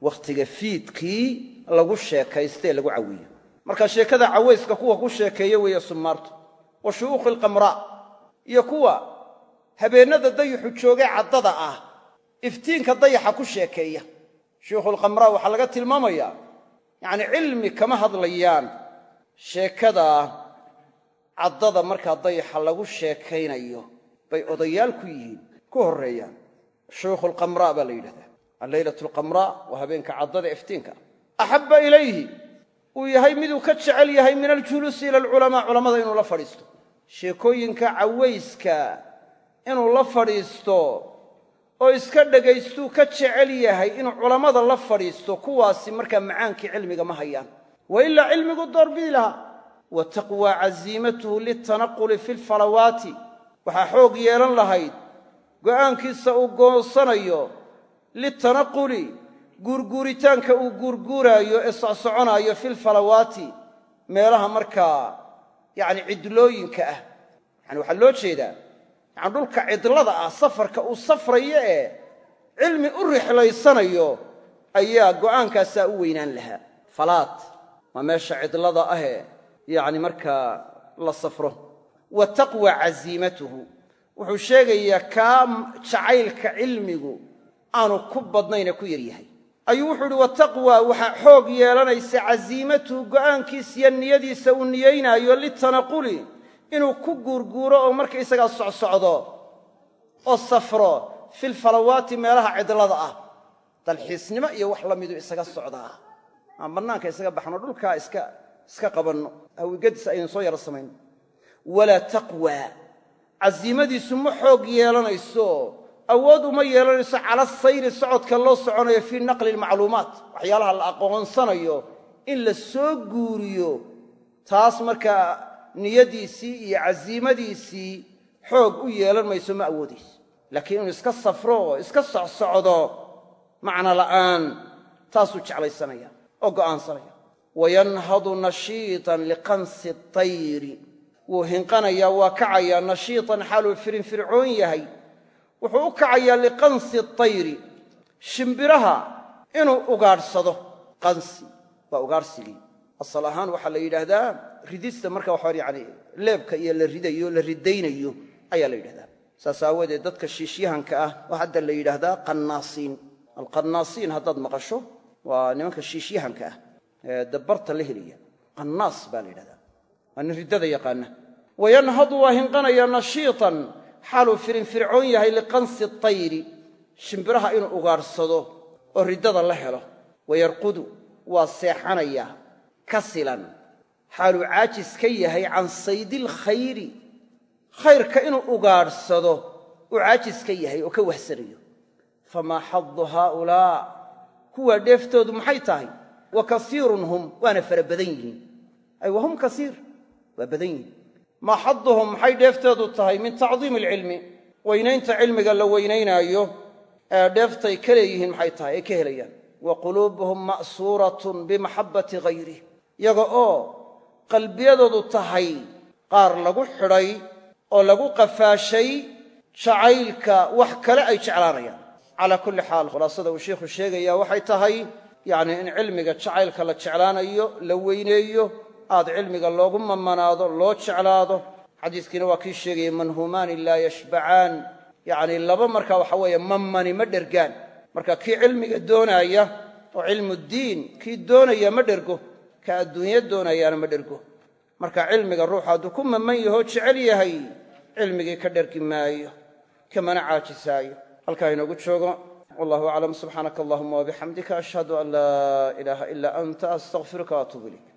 wakhtiga fiidkii lagu sheekaystaee lagu caweeyo marka sheekada cawayska kuwa ku sheekeeya weeye summaartu wa shu'uukhi alqamraa iyo kuwa habeennada dayixu joogee caddada ah iftiinka dayaxa ku sheekeeya. Shuyuukhulqamraa waxaa laga tilmaamayaa yacnii cilmi kama hadlayaan sheekada caddada markaa dayaxa lagu sheekaynayo bay odayaal ku yihiin ku horreeyaan. Shuyukhu alqamraa baa la yidhahdaa. Alleylatu alqamraa waa habeenka caddada iftiinka. Axabba ilayhi uu yahay miduu ka jecel yahay min aljuluusi ila alculamaa culammada inuu la fadhiisto. Sheekooyinka cawayska inuu la fadhiisto oo iska dhagaystuu ka jecel yahay inuu culammada la fadhiisto kuwaasi markaa macaankii cilmiga ma hayaan. Wa ilaa cilmigu doorbidi lahaa. Wa taqwaa casiimatuhu litanaquli fi lfalawaati waxaa xoog yeelan lahayd go'aankiisa uu goonsanayo litanaquli guurguuritaanka uu guurguuraayo ee socsoconaayo filfalawaati meelaha markaa yacni cidlooyinka ah. Yani waxaa loo jeedaa yani dhulka cidlada ah safarka uu safrayo ee cilmi u rixlaysanayo ayaa go'aankaasaa u weynaan lahaa. Falaat waa meesha cidlada ahee yacni markaa la safro. Wa taqwa casiimatuhu wuxuu sheegayaa kaa jacaylka cilmigu aanu ku badnayne ku yar yahay ayuu wuxuu idhi wataqwa waxaa xoog yeelanaysa casiimatuhu go'aankiisiyo niyadiisa uu niyaynaayo litanaquli inuu ku guurguuro oo markaysagaa socsocdo oo safro filfalawaati meelaha cidlada ah. Dalxiisnimo iyo wax la midu isaga socdaa. Aan bannaanka isaga baxno dhulkaa iska qabanno. Hawigadis aynan soo yaro samayno walaa taqwa. Casiimadiisu ma xoog yeelanayso awood uma yeelanayso cala sayri socodka loo soconayo fii naqli almacluumaat waxyaalaha la aqoonsanayo in la soo guuriyo taas markaa niyadiisii iyo casiimadiisii xoog u yeelan mayso ma awoodayso laakiin inuu iska safro oo iska socsocdo macno la'aan taasuu jeclaysanaya oo go'aansanaya wayanhadu nashiitan liqansi tayri. Wuu hinqanayaa waa kacayaa nashiitan xaaluu firinfircoon yahay wuxuu u kacayaa liqansi tayri shimbiraha inuu ugaadhsado. Qansi waa ugaadhsigii. Asal ahaan waxaa la yidhaahdaa ridista marka waxa yani leebka iyo la ridayo la ridaynayo ayaa la yidhahdaa saas aawadeed dadka shiishyahanka ah oo hadda la yidhaahdaa qannaasiin. Alqannaasiin haddaad maqasho waa nimanka shiishyahanka ah ee dabbarta la helaya. Qannaas baa la yidhahdaa waa nin riddada yaqaana. Wayanhadu waa hinqanayaa nashiitan xaaluu firinfircoon yahay liqansi tayri shimbiraha inuu ugaadhsado oo riddada la helo wayarqudu waa seexanayaa kasilan xaaluu caajis ka yahay can saydilkhayri khayrka inuu ugaadhsado uu caajis ka yahay oo ka wahsanayo famaa xadu haaulaa kuwaa dheeftoodu maxay tahay? Wa kasiirun hum waana fara badan yihiin. Ay wa hum kasiir waa badan yihiin maa xaduhum maxay dheeftoodu tahay min tacdiimi alcilmi weynaynta cilmiga la weynaynaayo ee dheeftay ka leeyihiin maxay tahay ay ka helayaan. Wa quluubuhum ma'suuratun bimaxabbati hayrih yaga oo qalbiyadoodu tahay qaar lagu xidhay oo lagu qafaashay jacaylka wax kale ay jeclaanayaan. Calaa kulli xaal khulaasada uu sheikhu sheegayaa waxay tahay yacnii in cilmiga jacaylka la jeclaanayo la weyneeyo aad cilmiga loogu mamanaado loo jeclaado. Xadiiskiina waa kii sheegaya manhumaani laa yashbacaan. Yacnii laba markaa waxa weeye mamani ma dhergaan. Marka kii cilmiga doonaaya oo cilmuddiin kii doonaya ma dhergo ka adduunyo doonayaana ma dhergo. Marka cilmiga ruuxu hadduu ku mamman yahoo jecel yahay cilmigii ka dhergi maayo kamana caajisaayo. Halkaa inoogu joogo. Wallahu aclam subxaanaka allahuma wabixamdika ashhadu an laa ilaaha ilaa anta astaqfiruka waatuub ilayk